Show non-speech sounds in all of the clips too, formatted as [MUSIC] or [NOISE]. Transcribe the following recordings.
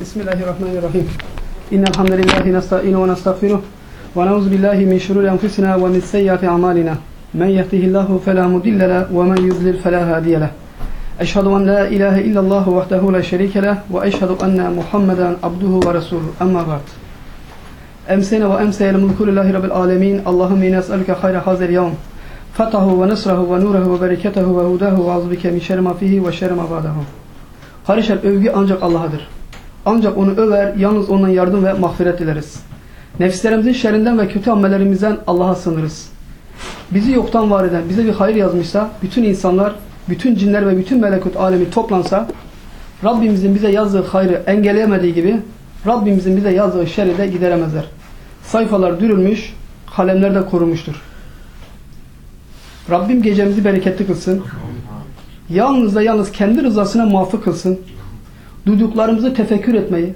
Bismillahirrahmanirrahim. İnnel hamdelellahi nestaînu ve nestağfiruh ve na'ûzu billahi min şurûri enfüsinâ ve min seyyiâti amâlinâ. Men yehdihillahu fela mudille lehu ve men yudlil fela hâdiye lehu. Eşhedü en la ilahe illallah vahdehu la şerike lehu ve eşhedü enne Muhammeden abduhu ve resûluhu. Emma ba'd. Emseyne ve emseyel mulkulillahi rabbil âlemîn. Allahümme inna es'eluke hayre hazel yevm. Fetahu ve nesrahu ve nurehu ve bereketehu ve hudahu ve azbike min şerri ma fihi ve şerri ma ba'dahu. Kardeşler övgü ancak Allah'adır. Ancak onu över, yalnız ondan yardım ve mağfiret dileriz. Nefislerimizin şerrinden ve kötü amellerimizden Allah'a sığınırız. Bizi yoktan var eden, bize bir hayır yazmışsa, bütün insanlar, bütün cinler ve bütün melekut alemi toplansa, Rabbimizin bize yazdığı hayrı engelleyemediği gibi, Rabbimizin bize yazdığı şerri de gideremezler. Sayfalar dürülmüş, kalemler de korumuştur. Rabbim gecemizi bereketli kılsın. Yalnız da yalnız kendi rızasına muvaffak kılsın. Duyduklarımızı tefekkür etmeyi,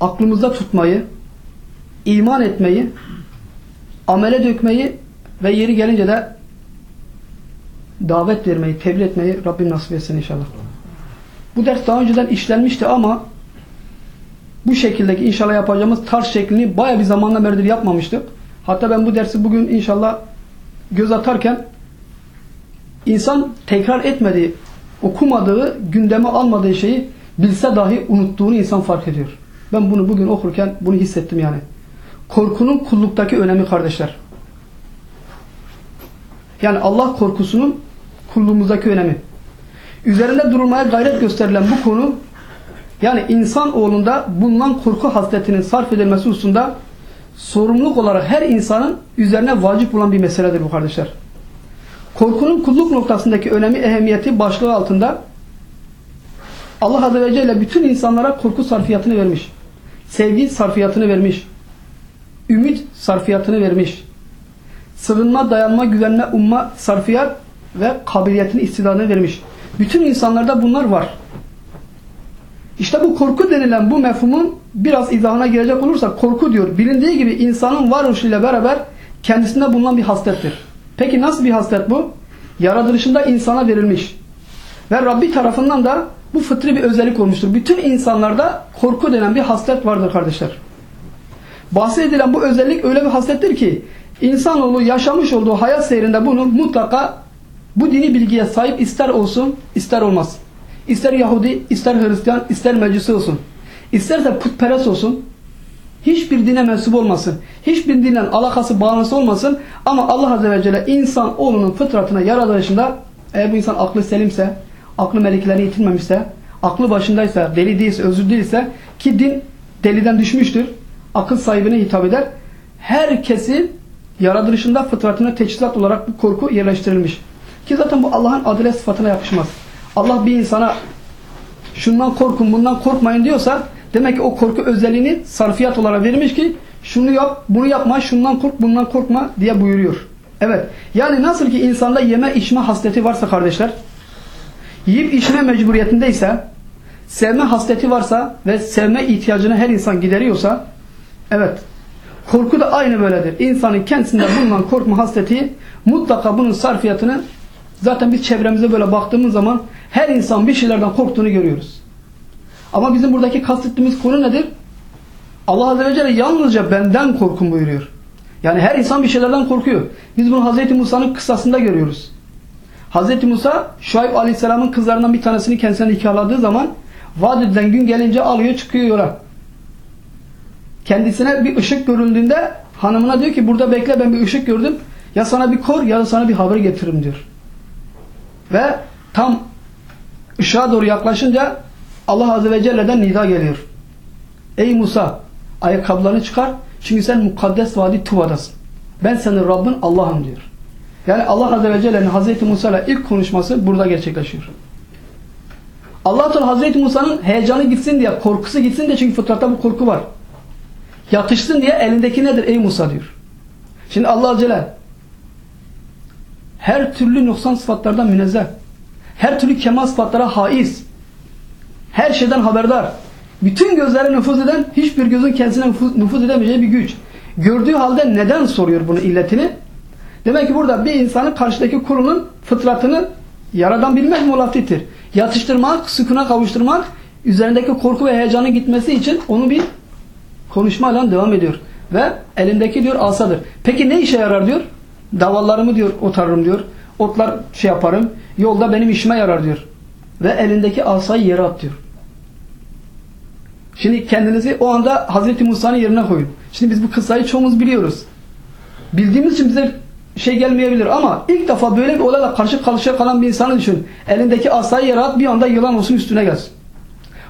aklımızda tutmayı, iman etmeyi, amele dökmeyi ve yeri gelince de davet vermeyi, tebliğ etmeyi Rabbim nasip etsin inşallah. Bu ders daha önceden işlenmişti ama bu şekildeki inşallah yapacağımız tarz şeklini baya bir zamanla beridir yapmamıştık. Hatta ben bu dersi bugün inşallah göz atarken insan tekrar etmediği, okumadığı, gündeme almadığı şeyi bilse dahi unuttuğunu insan fark ediyor. Ben bunu bugün okurken bunu hissettim yani. Korkunun kulluktaki önemi kardeşler. Yani Allah korkusunun kulluğumuzdaki önemi. Üzerinde durulmaya gayret gösterilen bu konu yani insan oğlunda bulunan korku hasletinin sarf edilmesi hususunda sorumluluk olarak her insanın üzerine vacip olan bir meseledir bu kardeşler. Korkunun kulluk noktasındaki önemi, ehemmiyeti başlığı altında Allah Azze ve Celle bütün insanlara korku sarfiyatını vermiş. Sevgi sarfiyatını vermiş. Ümit sarfiyatını vermiş. Sığınma, dayanma, güvenme, umma sarfiyat ve kabiliyetini, istidadını vermiş. Bütün insanlarda bunlar var. İşte bu korku denilen bu mefhumun biraz izahına girecek olursak korku diyor. Bilindiği gibi insanın varoluşuyla beraber kendisinde bulunan bir haslettir. Peki nasıl bir haslet bu? Yaratılışında insana verilmiş. Ve Rabbi tarafından da bu fıtri bir özellik olmuştur. Bütün insanlarda korku denen bir haslet vardır kardeşler. Bahsedilen bu özellik öyle bir haslettir ki insanoğlu yaşamış olduğu hayat seyrinde bunu mutlaka bu dini bilgiye sahip ister olsun ister olmaz. İster Yahudi, ister Hristiyan, ister Mecusi olsun. İsterse putperest olsun. Hiçbir dine mensup olmasın. Hiçbir dinle alakası, bağlantısı olmasın. Ama Allah Azze ve Celle insan oğlunun fıtratına yaratılışında eğer bu insan aklı selimse, aklı meleklerini yitirmemişse, aklı başındaysa, deli değilse, özür değilse ki din deliden düşmüştür. Akıl sahibine hitap eder. Herkesin yaratılışında fıtratına teçhizat olarak bu korku yerleştirilmiş. Ki zaten bu Allah'ın adalet sıfatına yakışmaz. Allah bir insana şundan korkun bundan korkmayın diyorsa demek ki o korku özelliğini sarfiyat olarak vermiş ki şunu yap bunu yapma şundan kork bundan korkma diye buyuruyor. Evet yani nasıl ki insanda yeme içme hasleti varsa kardeşler yiyip içme mecburiyetindeyse sevme hasleti varsa ve sevme ihtiyacını her insan gideriyorsa evet korku da aynı böyledir. İnsanın kendisinde bulunan korkma hasleti mutlaka bunun sarfiyatını zaten biz çevremize böyle baktığımız zaman her insan bir şeylerden korktuğunu görüyoruz. Ama bizim buradaki kastettiğimiz konu nedir? Allah Azze ve Celle yalnızca benden korkun buyuruyor. Yani her insan bir şeylerden korkuyor. Biz bunu Hazreti Musa'nın kıssasında görüyoruz. Hazreti Musa Şuayb Aleyhisselam'ın kızlarından bir tanesini kendisine nikahladığı zaman vaat edilen gün gelince alıyor çıkıyor yola. Kendisine bir ışık görüldüğünde hanımına diyor ki burada bekle ben bir ışık gördüm. Ya sana bir kor ya da sana bir haber getiririm diyor. Ve tam ışığa doğru yaklaşınca Allah Azze ve Celle'den nida geliyor. Ey Musa ayakkabılarını çıkar çünkü sen mukaddes vadi Tuva'dasın. Ben senin Rabbin Allah'ım diyor. Yani Allah Azze ve Celle'nin Hazreti Musa ilk konuşması burada gerçekleşiyor. Allah Teala Hazreti Musa'nın heyecanı gitsin diye, korkusu gitsin diye çünkü fıtratta bu korku var. Yatışsın diye elindeki nedir ey Musa diyor. Şimdi Allah Celle her türlü noksan sıfatlardan münezzeh. Her türlü kemal sıfatlara haiz. Her şeyden haberdar. Bütün gözlere nüfuz eden, hiçbir gözün kendisine nüfuz edemeyeceği bir güç. Gördüğü halde neden soruyor bunu illetini? Demek ki burada bir insanın karşıdaki kulunun fıtratını yaradan bilmek mulafittir. Yatıştırmak, sükuna kavuşturmak, üzerindeki korku ve heyecanın gitmesi için onu bir konuşmayla devam ediyor. Ve elindeki diyor asadır. Peki ne işe yarar diyor? Davallarımı diyor otarırım diyor. Otlar şey yaparım. Yolda benim işime yarar diyor. Ve elindeki asayı yere at diyor. Şimdi kendinizi o anda Hazreti Musa'nın yerine koyun. Şimdi biz bu kıssayı çoğumuz biliyoruz. Bildiğimiz için bize şey gelmeyebilir ama ilk defa böyle bir olayla karşı karşıya kalan bir insanı düşün. Elindeki asayı yere bir anda yılan olsun üstüne gelsin.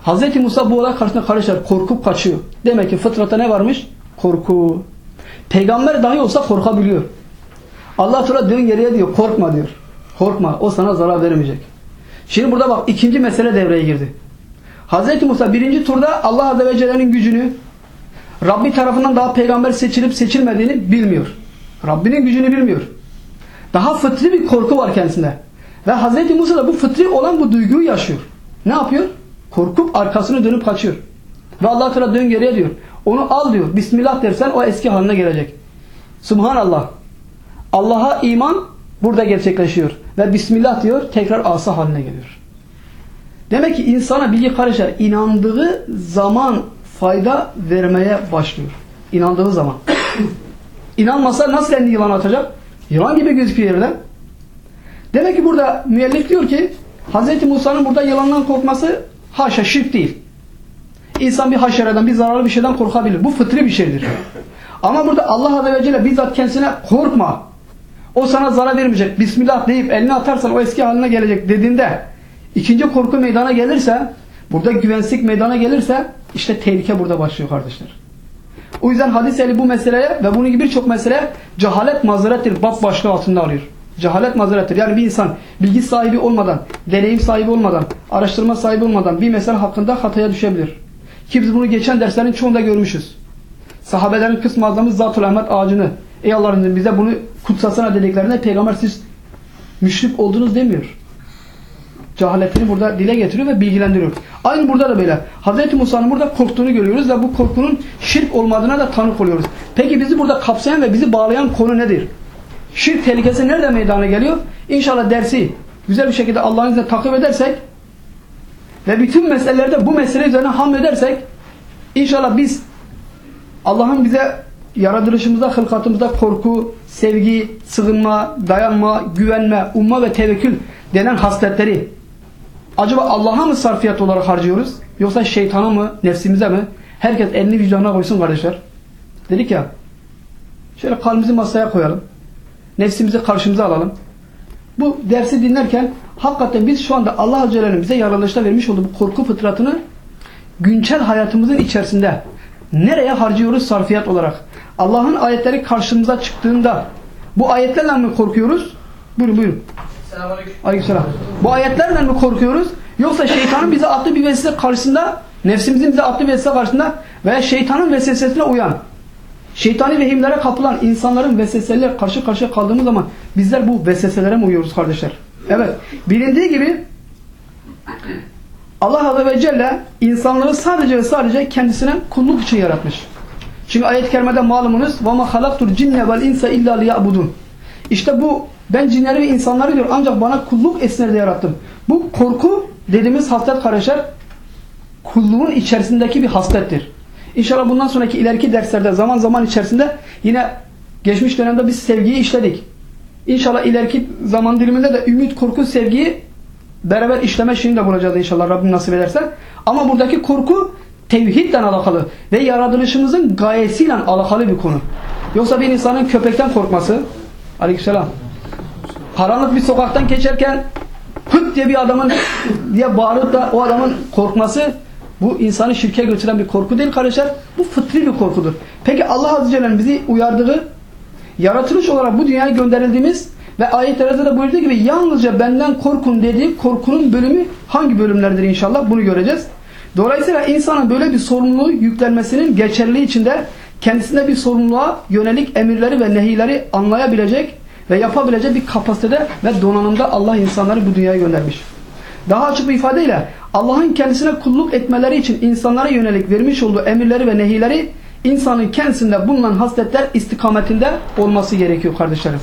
Hazreti Musa bu olay karşısında karışır. Korkup kaçıyor. Demek ki fıtrata ne varmış? Korku. Peygamber dahi olsa korkabiliyor. Allah Teala dön geriye diyor. Korkma diyor. Korkma. O sana zarar vermeyecek. Şimdi burada bak ikinci mesele devreye girdi. Hazreti Musa birinci turda Allah Azze ve Celle'nin gücünü Rabbi tarafından daha peygamber seçilip seçilmediğini bilmiyor. Rabbinin gücünü bilmiyor. Daha fıtri bir korku var kendisinde. Ve Hazreti Musa da bu fıtri olan bu duyguyu yaşıyor. Ne yapıyor? Korkup arkasını dönüp kaçıyor. Ve Allah Teala dön geriye diyor. Onu al diyor. Bismillah dersen o eski haline gelecek. Subhanallah. Allah'a iman burada gerçekleşiyor. Ve Bismillah diyor tekrar asa haline geliyor. Demek ki insana bilgi karışır. İnandığı zaman fayda vermeye başlıyor. İnandığı zaman. [COUGHS] İnanmasa nasıl elini yılan atacak? Yılan gibi gözüküyor yerden. Demek ki burada müellif diyor ki Hz. Musa'nın burada yılandan korkması haşa şirk değil. İnsan bir haşereden, bir zararlı bir şeyden korkabilir. Bu fıtri bir şeydir. [COUGHS] Ama burada Allah Azze ve Celle bizzat kendisine korkma. O sana zarar vermeyecek. Bismillah deyip elini atarsan o eski haline gelecek dediğinde ikinci korku meydana gelirse burada güvensizlik meydana gelirse işte tehlike burada başlıyor kardeşler. O yüzden hadis eli bu meseleye ve bunun gibi birçok mesele cehalet mazerettir. Bak başlığı altında alıyor. Cehalet mazerettir. Yani bir insan bilgi sahibi olmadan, deneyim sahibi olmadan, araştırma sahibi olmadan bir mesele hakkında hataya düşebilir. Ki biz bunu geçen derslerin çoğunda görmüşüz. Sahabelerin kısmı azamız Zat-ül Ahmet ağacını ey Allah'ın bize bunu kutsasına dediklerinde peygamber siz müşrik oldunuz demiyor. Cehaletini burada dile getiriyor ve bilgilendiriyor. Aynı burada da böyle. Hz. Musa'nın burada korktuğunu görüyoruz ve bu korkunun şirk olmadığına da tanık oluyoruz. Peki bizi burada kapsayan ve bizi bağlayan konu nedir? Şirk tehlikesi nerede meydana geliyor? İnşallah dersi güzel bir şekilde Allah'ın izniyle takip edersek ve bütün meselelerde bu mesele üzerine hamledersek inşallah biz Allah'ın bize yaratılışımızda, hılkatımızda korku, sevgi, sığınma, dayanma, güvenme, umma ve tevekkül denen hasletleri acaba Allah'a mı sarfiyat olarak harcıyoruz? Yoksa şeytana mı, nefsimize mi? Herkes elini vicdanına koysun kardeşler. Dedik ya, şöyle kalbimizi masaya koyalım. Nefsimizi karşımıza alalım. Bu dersi dinlerken hakikaten biz şu anda Allah Azze ve bize yaratılışta vermiş olduğu bu korku fıtratını güncel hayatımızın içerisinde nereye harcıyoruz sarfiyat olarak? Allah'ın ayetleri karşımıza çıktığında bu ayetlerle mi korkuyoruz? Buyurun buyurun. Selamünaleyküm. Aleykümselam. Bu ayetlerle mi korkuyoruz? Yoksa şeytanın bize attığı bir vesile karşısında, nefsimizin bize attığı bir vesile karşısında veya şeytanın vesvesesine uyan, şeytani vehimlere kapılan insanların vesveselerle karşı karşıya kaldığımız zaman bizler bu vesveselere mi uyuyoruz kardeşler? Evet. Bilindiği gibi Allah Azze ve Celle insanları sadece ve sadece kendisine kulluk için yaratmış. Çünkü ayet-i kerimede malumunuz وَمَا خَلَقْتُ الْجِنَّ وَالْاِنْسَ اِلَّا لِيَعْبُدُونَ İşte bu ben cinleri ve insanları diyor ancak bana kulluk esnerde yarattım. Bu korku dediğimiz haslet kardeşler kulluğun içerisindeki bir haslettir. İnşallah bundan sonraki ileriki derslerde zaman zaman içerisinde yine geçmiş dönemde biz sevgiyi işledik. İnşallah ileriki zaman diliminde de ümit, korku, sevgiyi beraber işleme şeyini de bulacağız inşallah Rabbim nasip ederse. Ama buradaki korku tevhidle alakalı ve yaratılışımızın gayesiyle alakalı bir konu. Yoksa bir insanın köpekten korkması aleykümselam karanlık bir sokaktan geçerken hıt diye bir adamın diye bağırıp da o adamın korkması bu insanı şirke götüren bir korku değil kardeşler. Bu fıtri bir korkudur. Peki Allah Azze Celle'nin bizi uyardığı yaratılış olarak bu dünyaya gönderildiğimiz ve ayetlerde de buyurduğu gibi yalnızca benden korkun dediği korkunun bölümü hangi bölümlerdir inşallah bunu göreceğiz. Dolayısıyla insanın böyle bir sorumluluğu yüklenmesinin geçerli içinde kendisine bir sorumluluğa yönelik emirleri ve nehileri anlayabilecek ve yapabilecek bir kapasitede ve donanımda Allah insanları bu dünyaya göndermiş. Daha açık bir ifadeyle Allah'ın kendisine kulluk etmeleri için insanlara yönelik vermiş olduğu emirleri ve nehileri insanın kendisinde bulunan hasletler istikametinde olması gerekiyor kardeşlerim.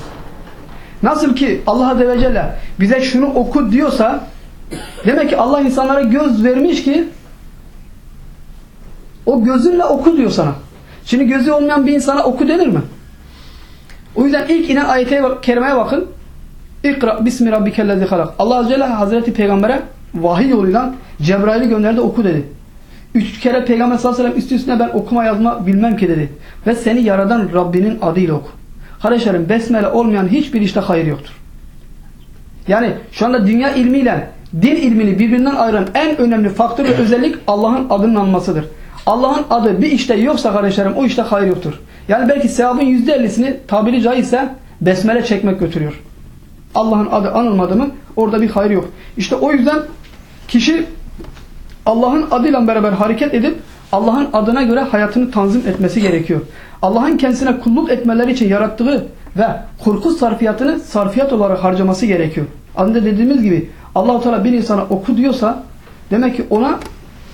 Nasıl ki Allah Azze ve Celle bize şunu oku diyorsa demek ki Allah insanlara göz vermiş ki O gözünle oku diyor sana. Şimdi gözü olmayan bir insana oku denir mi? O yüzden ilk inen ayete kerimeye bakın. İkra bismi rabbikellezi halak. Allah Azze ve Celle Hazreti Peygamber'e vahiy yoluyla Cebrail'i gönderdi oku dedi. Üç kere Peygamber sallallahu aleyhi ve sellem üstü üstüne ben okuma yazma bilmem ki dedi. Ve seni yaradan Rabbinin adıyla oku. Kardeşlerim besmele olmayan hiçbir işte hayır yoktur. Yani şu anda dünya ilmiyle din ilmini birbirinden ayıran en önemli faktör ve özellik Allah'ın adının anmasıdır. Allah'ın adı bir işte yoksa kardeşlerim o işte hayır yoktur. Yani belki sevabın %50'sini tabiri caizse besmele çekmek götürüyor. Allah'ın adı anılmadı mı orada bir hayır yok. İşte o yüzden kişi Allah'ın adıyla beraber hareket edip Allah'ın adına göre hayatını tanzim etmesi gerekiyor. Allah'ın kendisine kulluk etmeleri için yarattığı ve korku sarfiyatını sarfiyat olarak harcaması gerekiyor. Adında dediğimiz gibi Allah-u Teala bir insana oku diyorsa demek ki ona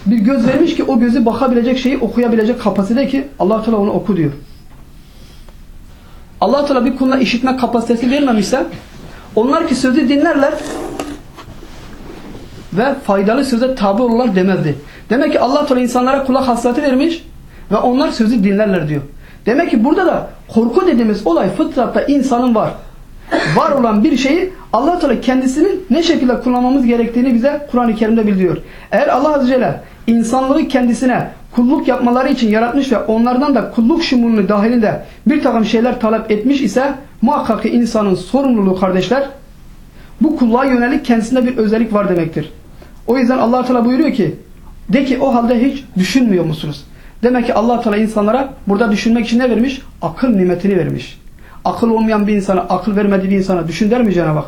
bir göz vermiş ki o gözü bakabilecek şeyi okuyabilecek kapasite ki Allah-u Teala onu oku diyor. Allah Teala bir kuluna işitme kapasitesi vermemişse onlar ki sözü dinlerler ve faydalı söze tabi olurlar demezdi. Demek ki Allah Teala insanlara kulak hasreti vermiş ve onlar sözü dinlerler diyor. Demek ki burada da korku dediğimiz olay fıtratta insanın var. Var olan bir şeyi Allah Teala kendisinin ne şekilde kullanmamız gerektiğini bize Kur'an-ı Kerim'de bildiriyor. Eğer Allah Azze ve Celle insanlığı kendisine kulluk yapmaları için yaratmış ve onlardan da kulluk şumulunu dahilinde bir takım şeyler talep etmiş ise muhakkak ki insanın sorumluluğu kardeşler bu kulluğa yönelik kendisinde bir özellik var demektir. O yüzden Allah Teala buyuruyor ki de ki o halde hiç düşünmüyor musunuz? Demek ki Allah Teala insanlara burada düşünmek için ne vermiş? Akıl nimetini vermiş. Akıl olmayan bir insana, akıl vermediği bir insana düşün der mi Cenab-ı?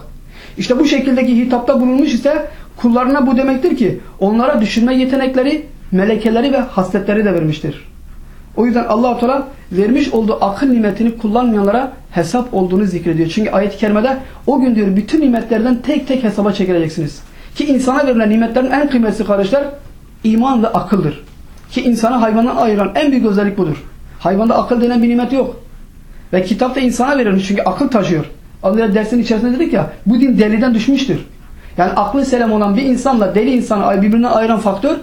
İşte bu şekildeki hitapta bulunmuş ise kullarına bu demektir ki onlara düşünme yetenekleri, melekeleri ve hasletleri de vermiştir. O yüzden Allah Teala vermiş olduğu akıl nimetini kullanmayanlara hesap olduğunu zikrediyor. Çünkü ayet-i kerimede o gün diyor bütün nimetlerden tek tek hesaba çekileceksiniz. Ki insana verilen nimetlerin en kıymetli kardeşler iman ve akıldır. Ki insana hayvandan ayıran en büyük özellik budur. Hayvanda akıl denen bir nimet yok. Ve kitapta insana verilmiş çünkü akıl taşıyor. Önce dersin içerisinde dedik ya bu din deliden düşmüştür. Yani aklı selam olan bir insanla deli insanı birbirine ayıran faktör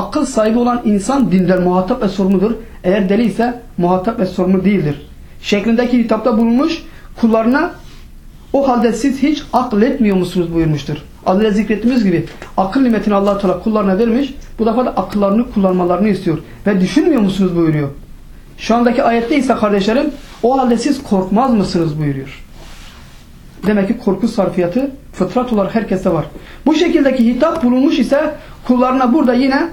akıl sahibi olan insan dinden muhatap ve sorumludur. Eğer deli ise muhatap ve sorumlu değildir. Şeklindeki hitapta bulunmuş kullarına o halde siz hiç akıl etmiyor musunuz buyurmuştur. Az önce zikrettiğimiz gibi akıl nimetini allah Teala kullarına vermiş. Bu defa da akıllarını kullanmalarını istiyor. Ve düşünmüyor musunuz buyuruyor. Şu andaki ayette ise kardeşlerim o halde siz korkmaz mısınız buyuruyor. Demek ki korku sarfiyatı fıtrat olarak herkeste var. Bu şekildeki hitap bulunmuş ise kullarına burada yine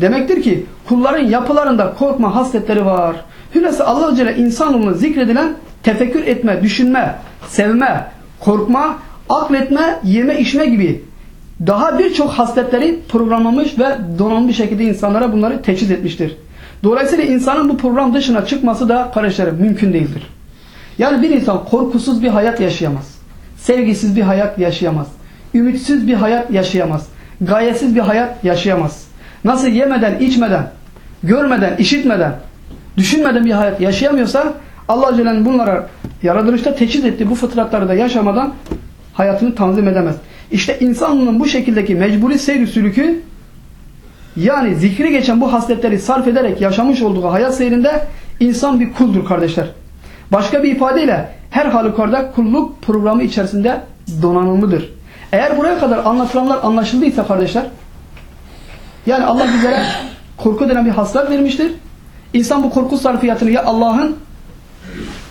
demektir ki kulların yapılarında korkma hasletleri var. Hülasa Allah Celle insanoğlunu zikredilen tefekkür etme, düşünme, sevme, korkma, akletme, yeme içme gibi daha birçok hasletleri programlamış ve donanmış şekilde insanlara bunları teçhiz etmiştir. Dolayısıyla insanın bu program dışına çıkması da kardeşlerim mümkün değildir. Yani bir insan korkusuz bir hayat yaşayamaz. Sevgisiz bir hayat yaşayamaz. Ümitsiz bir hayat yaşayamaz. Gayesiz bir hayat yaşayamaz. Nasıl yemeden, içmeden, görmeden, işitmeden, düşünmeden bir hayat yaşayamıyorsa Allah Celle'nin bunlara yaratılışta teçhiz ettiği bu fıtratları da yaşamadan hayatını tanzim edemez. İşte insanlığın bu şekildeki mecburi seyri sülükü yani zikri geçen bu hasletleri sarf ederek yaşamış olduğu hayat seyrinde insan bir kuldur kardeşler. Başka bir ifadeyle her halükarda kulluk programı içerisinde donanımlıdır. Eğer buraya kadar anlatılanlar anlaşıldıysa kardeşler yani Allah bizlere korku denen bir hasret vermiştir. İnsan bu korku sarfiyatını ya Allah'ın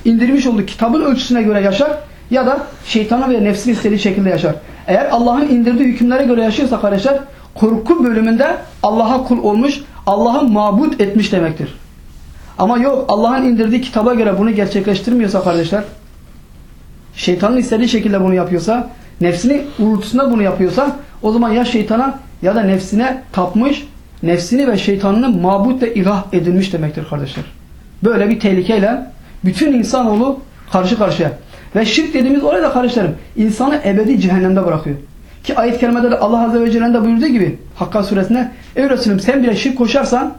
indirmiş olduğu kitabın ölçüsüne göre yaşar ya da şeytana ve nefsini istediği şekilde yaşar. Eğer Allah'ın indirdiği hükümlere göre yaşıyorsa kardeşler korku bölümünde Allah'a kul olmuş, Allah'ı mabut etmiş demektir. Ama yok Allah'ın indirdiği kitaba göre bunu gerçekleştirmiyorsa kardeşler şeytanın istediği şekilde bunu yapıyorsa nefsini uğultusunda bunu yapıyorsa o zaman ya şeytana ya da nefsine tapmış nefsini ve şeytanını mabut ve ilah edilmiş demektir kardeşler. Böyle bir tehlikeyle bütün insanoğlu karşı karşıya. Ve şirk dediğimiz orada da kardeşlerim insanı ebedi cehennemde bırakıyor. Ki ayet-i kerimede de Allah Azze ve Celle'nin de buyurduğu gibi Hakka suresinde Ey Resulüm sen bile şirk koşarsan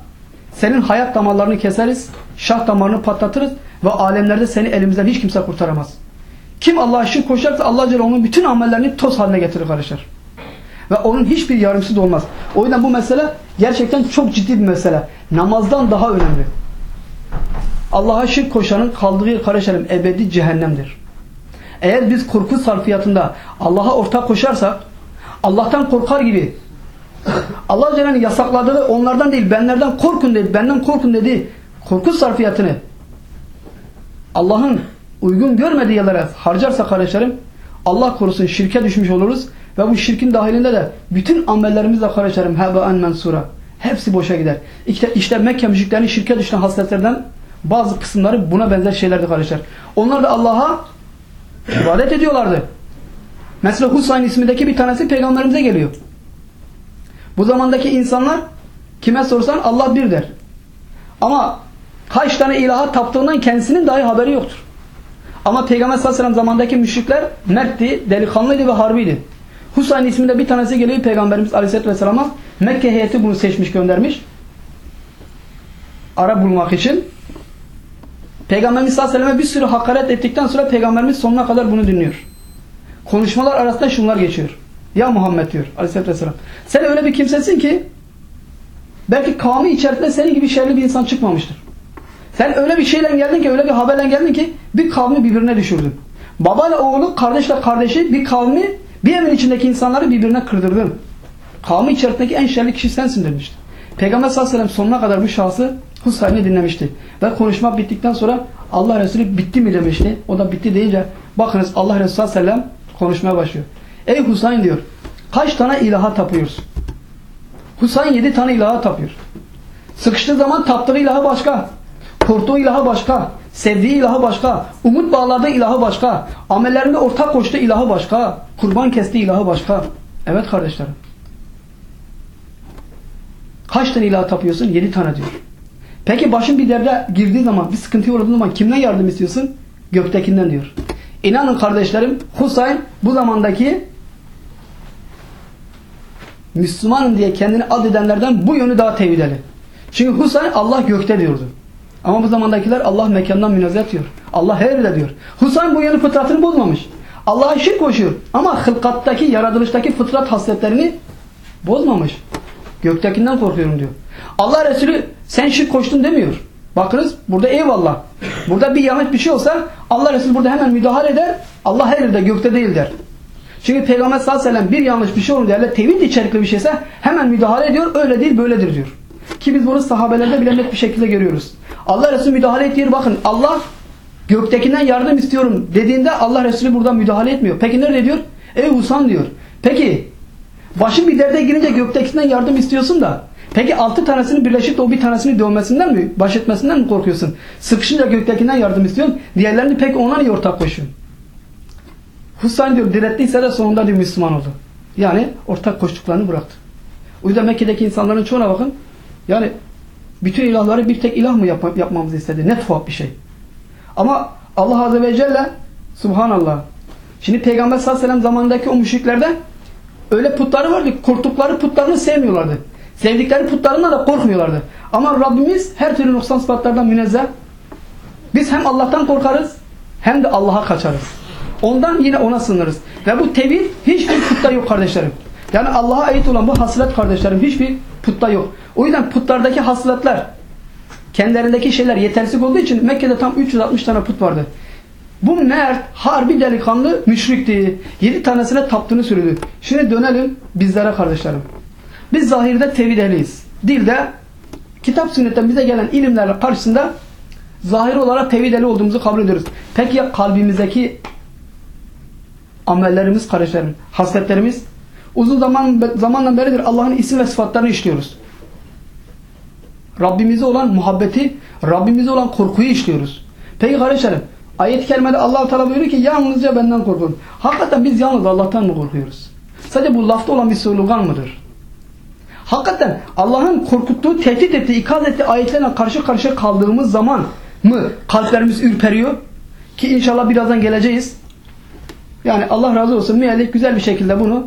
senin hayat damarlarını keseriz, şah damarını patlatırız ve alemlerde seni elimizden hiç kimse kurtaramaz. Kim Allah'a şirk koşarsa Allah Celle onun bütün amellerini toz haline getirir kardeşler. Ve onun hiçbir yarımsız olmaz. O yüzden bu mesele gerçekten çok ciddi bir mesele. Namazdan daha önemli. Allah'a şirk koşanın kaldığı yer kardeşlerim ebedi cehennemdir. Eğer biz korku sarfiyatında Allah'a ortak koşarsak Allah'tan korkar gibi Allah Celle'nin yasakladığı onlardan değil benlerden korkun dedi. Benden korkun dedi. Korku sarfiyatını Allah'ın uygun görmediği yerlere harcarsa kardeşlerim Allah korusun şirke düşmüş oluruz ve bu şirkin dahilinde de bütün amellerimizle kardeşlerim hebaen mensura hepsi boşa gider. İşte, işte Mekke müşriklerinin şirke düşen hasletlerden bazı kısımları buna benzer şeylerdi kardeşler. Onlar da Allah'a ibadet ediyorlardı. Mesela Husayn ismindeki bir tanesi peygamberimize geliyor. Bu zamandaki insanlar kime sorsan Allah bir der. Ama kaç tane ilaha taptığından kendisinin dahi haberi yoktur. Ama Peygamber sallallahu aleyhi ve sellem zamandaki müşrikler mertti, delikanlıydı ve harbiydi. Husayn isminde bir tanesi geliyor Peygamberimiz aleyhisselatü vesselama Mekke heyeti bunu seçmiş göndermiş. Ara bulmak için. Peygamberimiz sallallahu aleyhi ve selleme bir sürü hakaret ettikten sonra Peygamberimiz sonuna kadar bunu dinliyor. Konuşmalar arasında şunlar geçiyor. Ya Muhammed diyor aleyhisselatü vesselam. Sen öyle bir kimsesin ki belki kavmi içerisinde senin gibi şerli bir insan çıkmamıştır. Sen öyle bir şeyle geldin ki, öyle bir haberle geldin ki bir kavmi birbirine düşürdün. Babayla oğlu, kardeşle kardeşi bir kavmi, bir evin içindeki insanları birbirine kırdırdın. Kavmi içerisindeki en şerli kişi sensin demişti. Peygamber sallallahu aleyhi ve sellem sonuna kadar bu şahsı Husayn'i dinlemişti. Ve konuşma bittikten sonra Allah Resulü bitti mi demişti. O da bitti deyince bakınız Allah Resulü sallallahu aleyhi ve sellem konuşmaya başlıyor. Ey Husayn diyor. Kaç tane ilaha tapıyorsun? Husayn yedi tane ilaha tapıyor. Sıkıştığı zaman taptığı ilaha başka. Korktuğu ilaha başka. Sevdiği ilaha başka. Umut bağladığı ilaha başka. Amellerinde ortak koştuğu ilaha başka. Kurban kestiği ilaha başka. Evet kardeşlerim. Kaç tane ilaha tapıyorsun? Yedi tane diyor. Peki başın bir derde girdiği zaman, bir sıkıntıya uğradığın zaman kimden yardım istiyorsun? Göktekinden diyor. İnanın kardeşlerim, Husayn bu zamandaki Müslümanım diye kendini ad edenlerden bu yönü daha tevhideli. Çünkü Husayn Allah gökte diyordu. Ama bu zamandakiler Allah mekandan münezzeh diyor. Allah her yerde diyor. Husayn bu yönü fıtratını bozmamış. Allah'a şirk koşuyor. Ama hılkattaki, yaratılıştaki fıtrat hasletlerini bozmamış. Göktekinden korkuyorum diyor. Allah Resulü sen şirk koştun demiyor. Bakınız burada eyvallah. Burada bir yanlış bir şey olsa Allah Resulü burada hemen müdahale eder. Allah her yerde gökte değil der. Çünkü Peygamber sallallahu aleyhi ve sellem bir yanlış bir şey olunca yani tevhid içerikli bir şeyse hemen müdahale ediyor. Öyle değil böyledir diyor. Ki biz bunu sahabelerde bile net bir şekilde görüyoruz. Allah Resulü müdahale ettiği bakın Allah göktekinden yardım istiyorum dediğinde Allah Resulü burada müdahale etmiyor. Peki nerede diyor? Ey Husan diyor. Peki başın bir derde girince göktekinden yardım istiyorsun da peki altı tanesini birleşip de o bir tanesini dövmesinden mi baş etmesinden mi korkuyorsun? Sıkışınca göktekinden yardım istiyorsun. Diğerlerini peki ona niye ortak koşuyorsun? Husayn diyor direttiyse de sonunda diyor Müslüman oldu. Yani ortak koştuklarını bıraktı. O yüzden Mekke'deki insanların çoğuna bakın. Yani bütün ilahları bir tek ilah mı yap yapmamızı istedi? Ne tuhaf bir şey. Ama Allah Azze ve Celle Subhanallah. Şimdi Peygamber sallallahu aleyhi ve sellem zamanındaki o müşriklerde öyle putları vardı. Korktukları putlarını sevmiyorlardı. Sevdikleri putlarından da korkmuyorlardı. Ama Rabbimiz her türlü noksan sıfatlardan münezzeh. Biz hem Allah'tan korkarız hem de Allah'a kaçarız. Ondan yine ona sınırız. Ve bu tevhid hiçbir putta yok kardeşlerim. Yani Allah'a ait olan bu hasret kardeşlerim hiçbir putta yok. O yüzden putlardaki hasletler kendilerindeki şeyler yetersiz olduğu için Mekke'de tam 360 tane put vardı. Bu mert, harbi delikanlı müşrikti. 7 tanesine taptığını söyledi. Şimdi dönelim bizlere kardeşlerim. Biz zahirde tevhid ehliyiz. Dilde kitap sünnetten bize gelen ilimlerle karşısında zahir olarak tevhid ehli olduğumuzu kabul ediyoruz. Peki ya kalbimizdeki amellerimiz kardeşlerim, hasletlerimiz uzun zaman zamanla beridir Allah'ın isim ve sıfatlarını işliyoruz. Rabbimize olan muhabbeti, Rabbimize olan korkuyu işliyoruz. Peki kardeşlerim, ayet-i kerimede Allah Teala buyuruyor ki yalnızca benden korkun. Hakikaten biz yalnız Allah'tan mı korkuyoruz? Sadece bu lafta olan bir slogan mıdır? Hakikaten Allah'ın korkuttuğu, tehdit ettiği, ikaz ettiği ayetlerle karşı karşıya kaldığımız zaman mı kalplerimiz ürperiyor? Ki inşallah birazdan geleceğiz. Yani Allah razı olsun müellif güzel bir şekilde bunu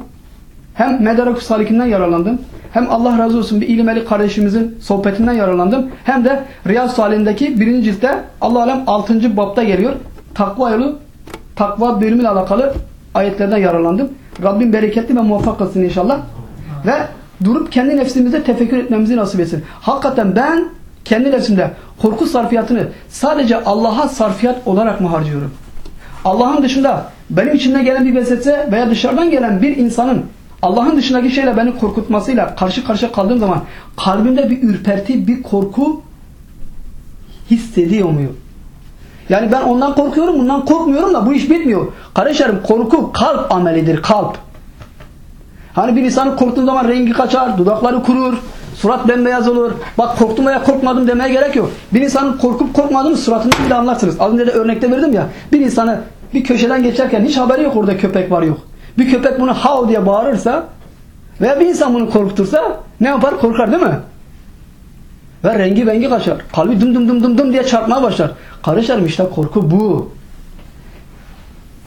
hem Medarak Salik'inden yararlandım. Hem Allah razı olsun bir ilim kardeşimizin sohbetinden yararlandım. Hem de Riyaz Salih'indeki birinci ciltte Allah alem 6. babda geliyor. Takva yolu, takva bölümüyle alakalı ayetlerden yararlandım. Rabbim bereketli ve muvaffak kılsın inşallah. Ve durup kendi nefsimizde tefekkür etmemizi nasip etsin. Hakikaten ben kendi nefsimde korku sarfiyatını sadece Allah'a sarfiyat olarak mı harcıyorum? Allah'ın dışında benim içimde gelen bir vesvese veya dışarıdan gelen bir insanın Allah'ın dışındaki şeyle beni korkutmasıyla karşı karşıya kaldığım zaman kalbimde bir ürperti, bir korku hissediyor muyum? Yani ben ondan korkuyorum, bundan korkmuyorum da bu iş bitmiyor. Kardeşlerim korku kalp amelidir, kalp. Hani bir insanın korktuğu zaman rengi kaçar, dudakları kurur, surat bembeyaz olur. Bak korktum veya korkmadım demeye gerek yok. Bir insanın korkup korkmadığını suratından bile anlarsınız. Az önce de örnekte verdim ya. Bir insanı bir köşeden geçerken hiç haberi yok orada köpek var yok. Bir köpek bunu hav diye bağırırsa veya bir insan bunu korkutursa ne yapar? Korkar değil mi? Ve rengi bengi kaçar. Kalbi dım dım dım dım dım diye çarpmaya başlar. Kardeşlerim işte korku bu.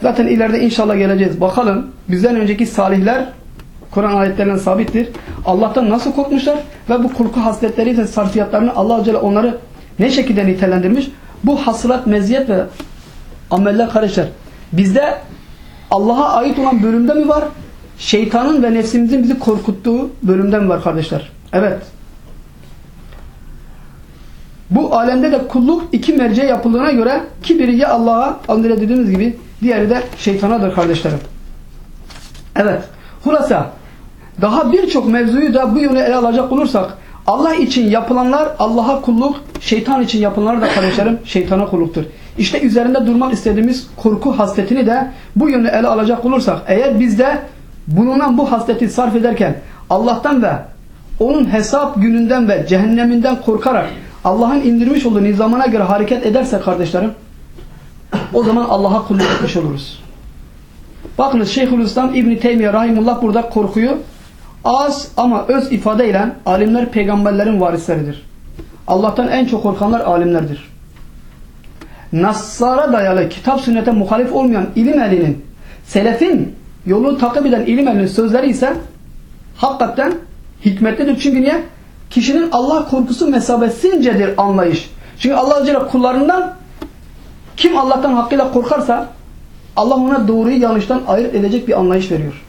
Zaten ileride inşallah geleceğiz. Bakalım bizden önceki salihler Kur'an ayetlerinden sabittir. Allah'tan nasıl korkmuşlar ve bu korku hasletleri ve sarfiyatlarını Allah Celle onları ne şekilde nitelendirmiş? Bu hasılat, meziyet ve ameller kardeşler. Bizde Allah'a ait olan bölümde mi var? Şeytanın ve nefsimizin bizi korkuttuğu bölümde mi var kardeşler? Evet. Bu alemde de kulluk iki merceğe yapıldığına göre ki biri ya Allah'a, az dediğimiz gibi diğeri de şeytanadır kardeşlerim. Evet. Hulasa daha birçok mevzuyu da bu yöne ele alacak olursak Allah için yapılanlar Allah'a kulluk, şeytan için yapılanlar da kardeşlerim şeytana kulluktur. İşte üzerinde durmak istediğimiz korku hasletini de bu yöne ele alacak olursak eğer bizde bulunan bu hasleti sarf ederken Allah'tan ve onun hesap gününden ve cehenneminden korkarak Allah'ın indirmiş olduğu nizamına göre hareket ederse kardeşlerim o zaman Allah'a kulluk etmiş oluruz. Bakınız Şeyhülislam İbn Teymiye rahimullah burada korkuyu az ama öz ifadeyle alimler peygamberlerin varisleridir. Allah'tan en çok korkanlar alimlerdir. Nassara dayalı kitap sünnete muhalif olmayan ilim elinin, selefin yolunu takip eden ilim elinin sözleri ise hakikaten hikmetlidir. Çünkü niye? Kişinin Allah korkusu mesabesincedir anlayış. Çünkü Allah Celle kullarından kim Allah'tan hakkıyla korkarsa Allah ona doğruyu yanlıştan ayırt edecek bir anlayış veriyor.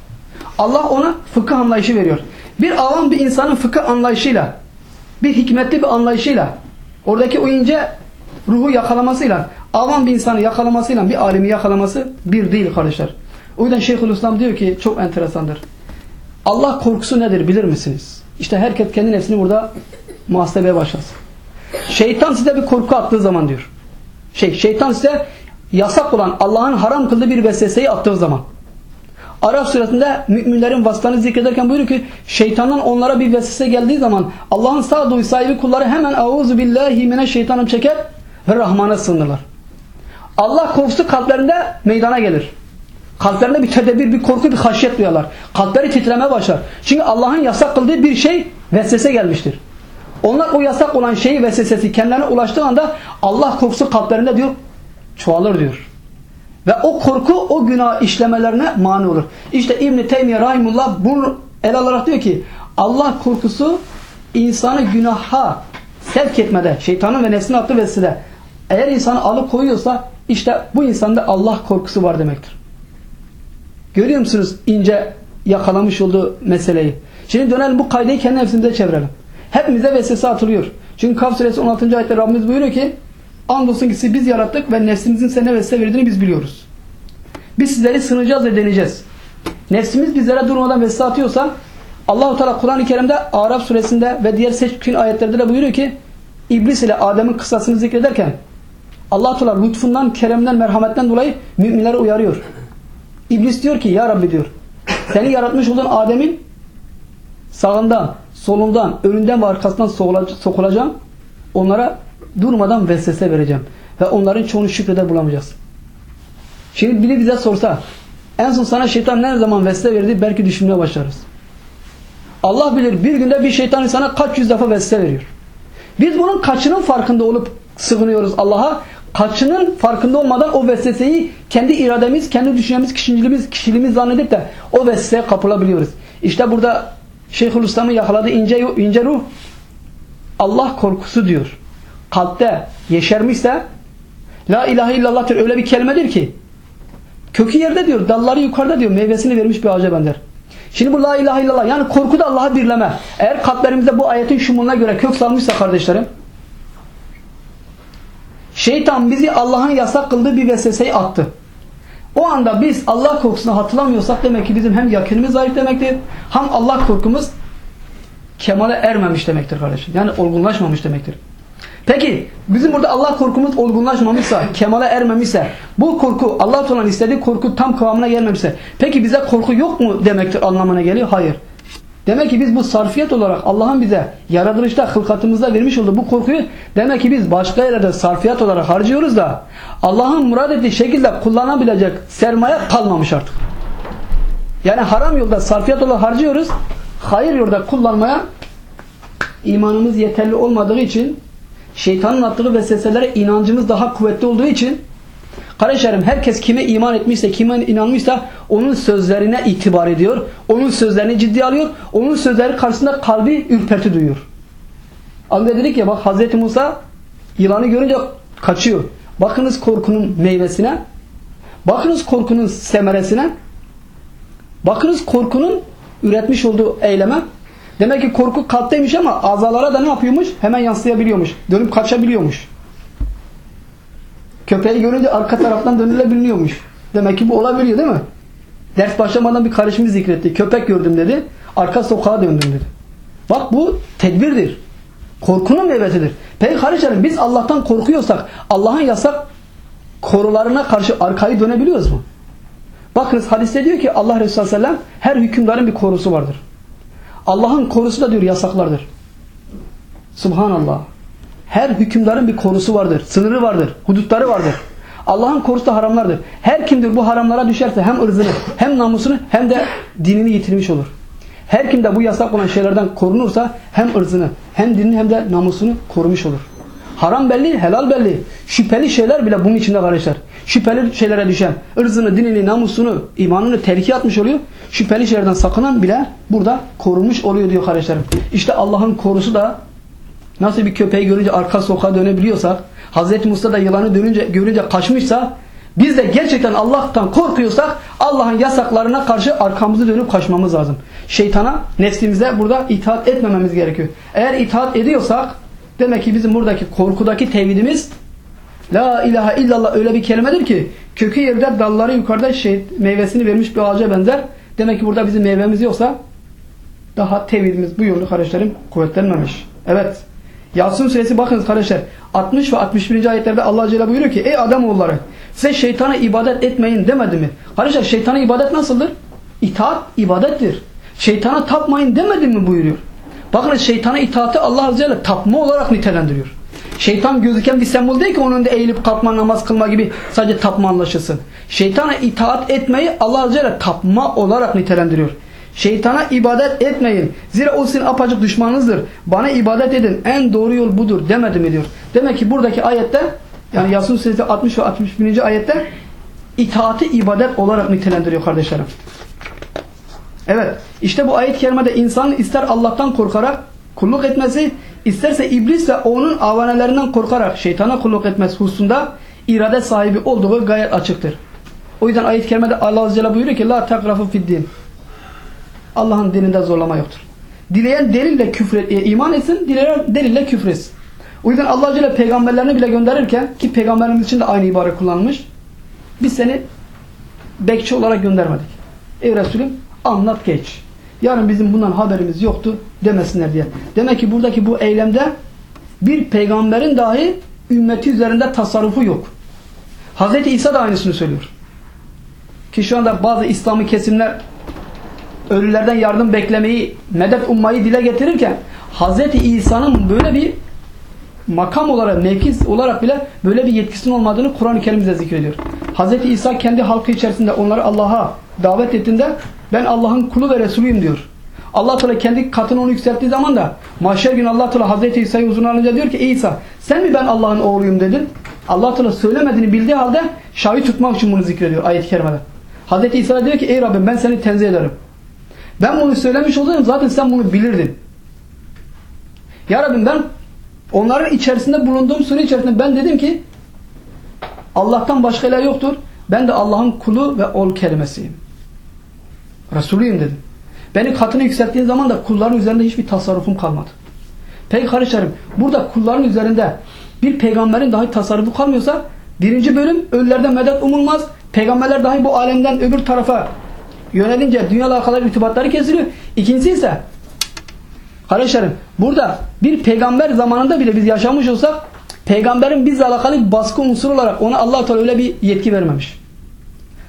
Allah ona fıkıh anlayışı veriyor. Bir avam bir insanın fıkıh anlayışıyla, bir hikmetli bir anlayışıyla, oradaki o ince ruhu yakalamasıyla, avam bir insanı yakalamasıyla bir alimi yakalaması bir değil kardeşler. O yüzden Şeyhülislam diyor ki çok enteresandır. Allah korkusu nedir bilir misiniz? İşte herkes kendi nefsini burada muhasebeye başlasın. Şeytan size bir korku attığı zaman diyor. Şey, şeytan size yasak olan Allah'ın haram kıldığı bir vesveseyi attığı zaman. Araf suresinde müminlerin vasıflarını zikrederken buyuruyor ki şeytandan onlara bir vesvese geldiği zaman Allah'ın sağduyu sahibi kulları hemen auzu billahi mineşşeytanım çeker ve Rahman'a sığınırlar. Allah korkusu kalplerinde meydana gelir. Kalplerinde bir tedebbür, bir korku, bir haşyet duyarlar. Kalpleri titremeye başlar. Çünkü Allah'ın yasak kıldığı bir şey vesvese gelmiştir. Onlar o yasak olan şeyi vesvesesi kendilerine ulaştığı anda Allah korkusu kalplerinde diyor çoğalır diyor. Ve o korku o günah işlemelerine mani olur. İşte İbn-i Teymiye Rahimullah bunu el alarak diyor ki Allah korkusu insanı günaha sevk etmede, şeytanın ve nefsinin attığı vesile eğer insanı alıkoyuyorsa işte bu insanda Allah korkusu var demektir. Görüyor musunuz ince yakalamış olduğu meseleyi? Şimdi dönelim bu kaydeyi kendi nefsimize çevirelim. Hepimize vesvese atılıyor. Çünkü Kaf suresi 16. ayette Rabbimiz buyuruyor ki Andolsun ki sizi biz yarattık ve nefsimizin size ne vesile verdiğini biz biliyoruz. Biz sizleri sınayacağız ve deneyeceğiz. Nefsimiz bizlere durmadan vesile atıyorsa Allahu Teala Kur'an-ı Kerim'de Araf suresinde ve diğer seçkin ayetlerde de buyuruyor ki İblis ile Adem'in kıssasını zikrederken Allah Teala lütfundan, keremden, merhametten dolayı müminleri uyarıyor. İblis diyor ki ya Rabbi diyor seni yaratmış olduğun Adem'in sağından, solundan, önünden ve arkasından sokulacağım. Onlara durmadan vesvese vereceğim. Ve onların çoğunu şükreder bulamayacaksın. Şimdi biri bize sorsa en son sana şeytan ne zaman vesvese verdi belki düşünmeye başlarız. Allah bilir bir günde bir şeytan insana kaç yüz defa vesvese veriyor. Biz bunun kaçının farkında olup sığınıyoruz Allah'a. Kaçının farkında olmadan o vesveseyi kendi irademiz, kendi düşüncemiz, kişiliğimiz, kişiliğimiz zannedip de o vesveseye kapılabiliyoruz. İşte burada Şeyhülislam'ın yakaladığı ince, ince ruh Allah korkusu diyor. Kalpte yeşermişse La ilahe illallah diyor öyle bir kelimedir ki kökü yerde diyor dalları yukarıda diyor meyvesini vermiş bir ağaca benzer. Şimdi bu la ilahe illallah yani korku da Allah'a birleme. Eğer kalplerimizde bu ayetin şumuluna göre kök salmışsa kardeşlerim şeytan bizi Allah'ın yasak kıldığı bir vesveseyi attı. O anda biz Allah korkusunu hatırlamıyorsak demek ki bizim hem yakınımız zayıf demektir hem Allah korkumuz kemale ermemiş demektir kardeşim. Yani olgunlaşmamış demektir. Peki bizim burada Allah korkumuz olgunlaşmamışsa, kemale ermemişse, bu korku Allah Teala'nın istediği korku tam kıvamına gelmemişse, peki bize korku yok mu demektir anlamına geliyor? Hayır. Demek ki biz bu sarfiyet olarak Allah'ın bize yaratılışta, hılkatımızda vermiş olduğu bu korkuyu demek ki biz başka yerlerde sarfiyat olarak harcıyoruz da Allah'ın murad ettiği şekilde kullanabilecek sermaye kalmamış artık. Yani haram yolda sarfiyat olarak harcıyoruz. Hayır yolda kullanmaya imanımız yeterli olmadığı için şeytanın attığı vesveselere inancımız daha kuvvetli olduğu için kardeşlerim herkes kime iman etmişse, kime inanmışsa onun sözlerine itibar ediyor. Onun sözlerini ciddiye alıyor. Onun sözleri karşısında kalbi ürperti duyuyor. Az önce dedik ya bak Hazreti Musa yılanı görünce kaçıyor. Bakınız korkunun meyvesine. Bakınız korkunun semeresine. Bakınız korkunun üretmiş olduğu eyleme. Demek ki korku kalpteymiş ama azalara da ne yapıyormuş? Hemen yansıyabiliyormuş. Dönüp kaçabiliyormuş. Köpeği görünce arka taraftan dönülebiliyormuş. Demek ki bu olabiliyor değil mi? Ders başlamadan bir kardeşimiz zikretti. Köpek gördüm dedi. Arka sokağa döndüm dedi. Bak bu tedbirdir. Korkunun meyvesidir. Peki kardeşlerim biz Allah'tan korkuyorsak Allah'ın yasak korularına karşı arkayı dönebiliyoruz mu? Bakınız hadiste diyor ki Allah Resulü Sallallahu Aleyhi ve Sellem her hükümdarın bir korusu vardır. Allah'ın korusu da diyor yasaklardır. Subhanallah. Her hükümdarın bir korusu vardır. Sınırı vardır. Hudutları vardır. Allah'ın korusu da haramlardır. Her kimdir bu haramlara düşerse hem ırzını hem namusunu hem de dinini yitirmiş olur. Her kim de bu yasak olan şeylerden korunursa hem ırzını hem dinini hem de namusunu korumuş olur. Haram belli, helal belli. Şüpheli şeyler bile bunun içinde kardeşler. Şüpheli şeylere düşen, ırzını, dinini, namusunu, imanını tehlikeye atmış oluyor. Şüpheli şeylerden sakınan bile burada korunmuş oluyor diyor kardeşlerim. İşte Allah'ın korusu da nasıl bir köpeği görünce arka sokağa dönebiliyorsak, Hazreti Musa da yılanı dönünce, görünce kaçmışsa, biz de gerçekten Allah'tan korkuyorsak Allah'ın yasaklarına karşı arkamızı dönüp kaçmamız lazım. Şeytana, nefsimize burada itaat etmememiz gerekiyor. Eğer itaat ediyorsak demek ki bizim buradaki korkudaki tevhidimiz La ilahe illallah öyle bir kelimedir ki kökü yerde dalları yukarıda şey, meyvesini vermiş bir ağaca benzer. Demek ki burada bizim meyvemiz yoksa daha tevhidimiz bu yolu kardeşlerim kuvvetlenmemiş. Evet. Yasin suresi bakınız kardeşler 60 ve 61. ayetlerde Allah Celle buyuruyor ki ey adam oğulları size şeytana ibadet etmeyin demedi mi? Kardeşler şeytana ibadet nasıldır? İtaat ibadettir. Şeytana tapmayın demedi mi buyuruyor. Bakın şeytana itaati Allah Azze Celle tapma olarak nitelendiriyor. Şeytan gözüken bir sembol değil ki onun önünde eğilip kalkma, namaz kılma gibi sadece tapma anlaşılsın. Şeytana itaat etmeyi Allah Azze Celle tapma olarak nitelendiriyor. Şeytana ibadet etmeyin. Zira o sizin apacık düşmanınızdır. Bana ibadet edin. En doğru yol budur demedi mi diyor. Demek ki buradaki ayette yani Yasin Suresi 60 ve 61. ayette itaati ibadet olarak nitelendiriyor kardeşlerim. Evet. işte bu ayet-i kerimede insan ister Allah'tan korkarak kulluk etmesi, isterse iblis ve onun avanelerinden korkarak şeytana kulluk etmesi hususunda irade sahibi olduğu gayet açıktır. O yüzden ayet-i kerimede Allah Azze Celle buyuruyor ki La takrafu fiddin. Allah'ın dininde zorlama yoktur. Dileyen delille küfür e, iman etsin, dileyen delille küfretsin. O yüzden Allah Celle peygamberlerini bile gönderirken ki peygamberimiz için de aynı ibare kullanılmış. Biz seni bekçi olarak göndermedik. Ey Resulüm anlat geç. Yarın bizim bundan haberimiz yoktu demesinler diye. Demek ki buradaki bu eylemde bir peygamberin dahi ümmeti üzerinde tasarrufu yok. Hz. İsa da aynısını söylüyor. Ki şu anda bazı İslami kesimler ölülerden yardım beklemeyi, medet ummayı dile getirirken Hz. İsa'nın böyle bir makam olarak, mevkis olarak bile böyle bir yetkisinin olmadığını Kur'an-ı Kerim bize zikrediyor. Hz. İsa kendi halkı içerisinde onları Allah'a davet ettiğinde ben Allah'ın kulu ve Resulüyüm diyor. Allah Teala kendi katını onu yükselttiği zaman da mahşer gün Allah Teala Hazreti İsa'yı uzun alınca diyor ki ey İsa sen mi ben Allah'ın oğluyum dedin? Allah Teala söylemediğini bildiği halde şahit tutmak için bunu zikrediyor ayet-i kerimede. Hazreti İsa diyor ki ey Rabbim ben seni tenzih ederim. Ben bunu söylemiş olsaydım zaten sen bunu bilirdin. Ya Rabbim ben onların içerisinde bulunduğum süre içerisinde ben dedim ki Allah'tan başka ilah yoktur. Ben de Allah'ın kulu ve ol kelimesiyim. Resulüyüm dedim. Beni katına yükselttiğin zaman da kulların üzerinde hiçbir tasarrufum kalmadı. Peki kardeşlerim burada kulların üzerinde bir peygamberin dahi tasarrufu kalmıyorsa birinci bölüm ölülerden medet umulmaz. Peygamberler dahi bu alemden öbür tarafa yönelince dünya alakalı irtibatları kesiliyor. İkincisi ise kardeşlerim burada bir peygamber zamanında bile biz yaşamış olsak peygamberin bizle alakalı bir baskı unsuru olarak ona allah Teala öyle bir yetki vermemiş.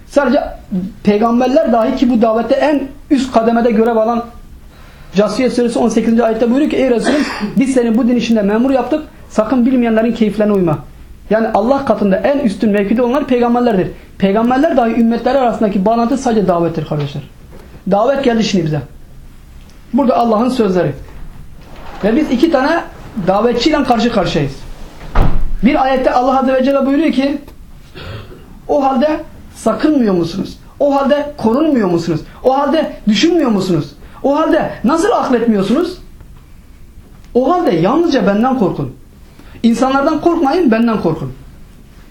Sadece peygamberler dahi ki bu davette en üst kademede görev alan Casiye suresi 18. ayette buyuruyor ki ey Resulüm biz seni bu din işinde memur yaptık. Sakın bilmeyenlerin keyiflerine uyma. Yani Allah katında en üstün mevkide olanlar peygamberlerdir. Peygamberler dahi ümmetler arasındaki bağlantı sadece davettir kardeşler. Davet geldi şimdi bize. Burada Allah'ın sözleri. Ve biz iki tane davetçiyle karşı karşıyayız. Bir ayette Allah Azze ve Celle buyuruyor ki o halde sakınmıyor musunuz? O halde korunmuyor musunuz? O halde düşünmüyor musunuz? O halde nasıl akletmiyorsunuz? O halde yalnızca benden korkun. İnsanlardan korkmayın, benden korkun.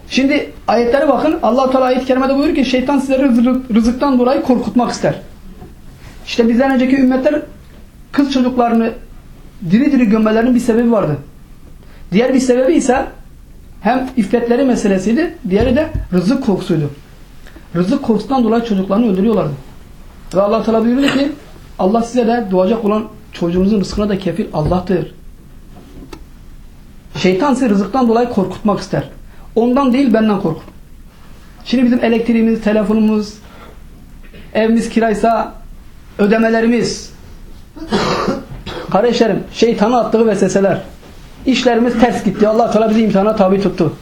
Şimdi ayetlere bakın. Allah Teala ayet-i kerimede buyuruyor ki şeytan rızık, rızıktan dolayı korkutmak ister. İşte bizden önceki ümmetler kız çocuklarını diri diri gömmelerinin bir sebebi vardı. Diğer bir sebebi ise hem iffetleri meselesiydi, diğeri de rızık korkusuydu. Rızık korkusundan dolayı çocuklarını öldürüyorlardı. Ve Allah Teala buyuruyor ki Allah size de doğacak olan çocuğunuzun rızkına da kefil Allah'tır. Şeytan sizi rızıktan dolayı korkutmak ister. Ondan değil benden korkun. Şimdi bizim elektriğimiz, telefonumuz, evimiz kiraysa ödemelerimiz, kardeşlerim şeytanın attığı vesveseler, işlerimiz ters gitti. Allah Teala bizi imtihana tabi tuttu.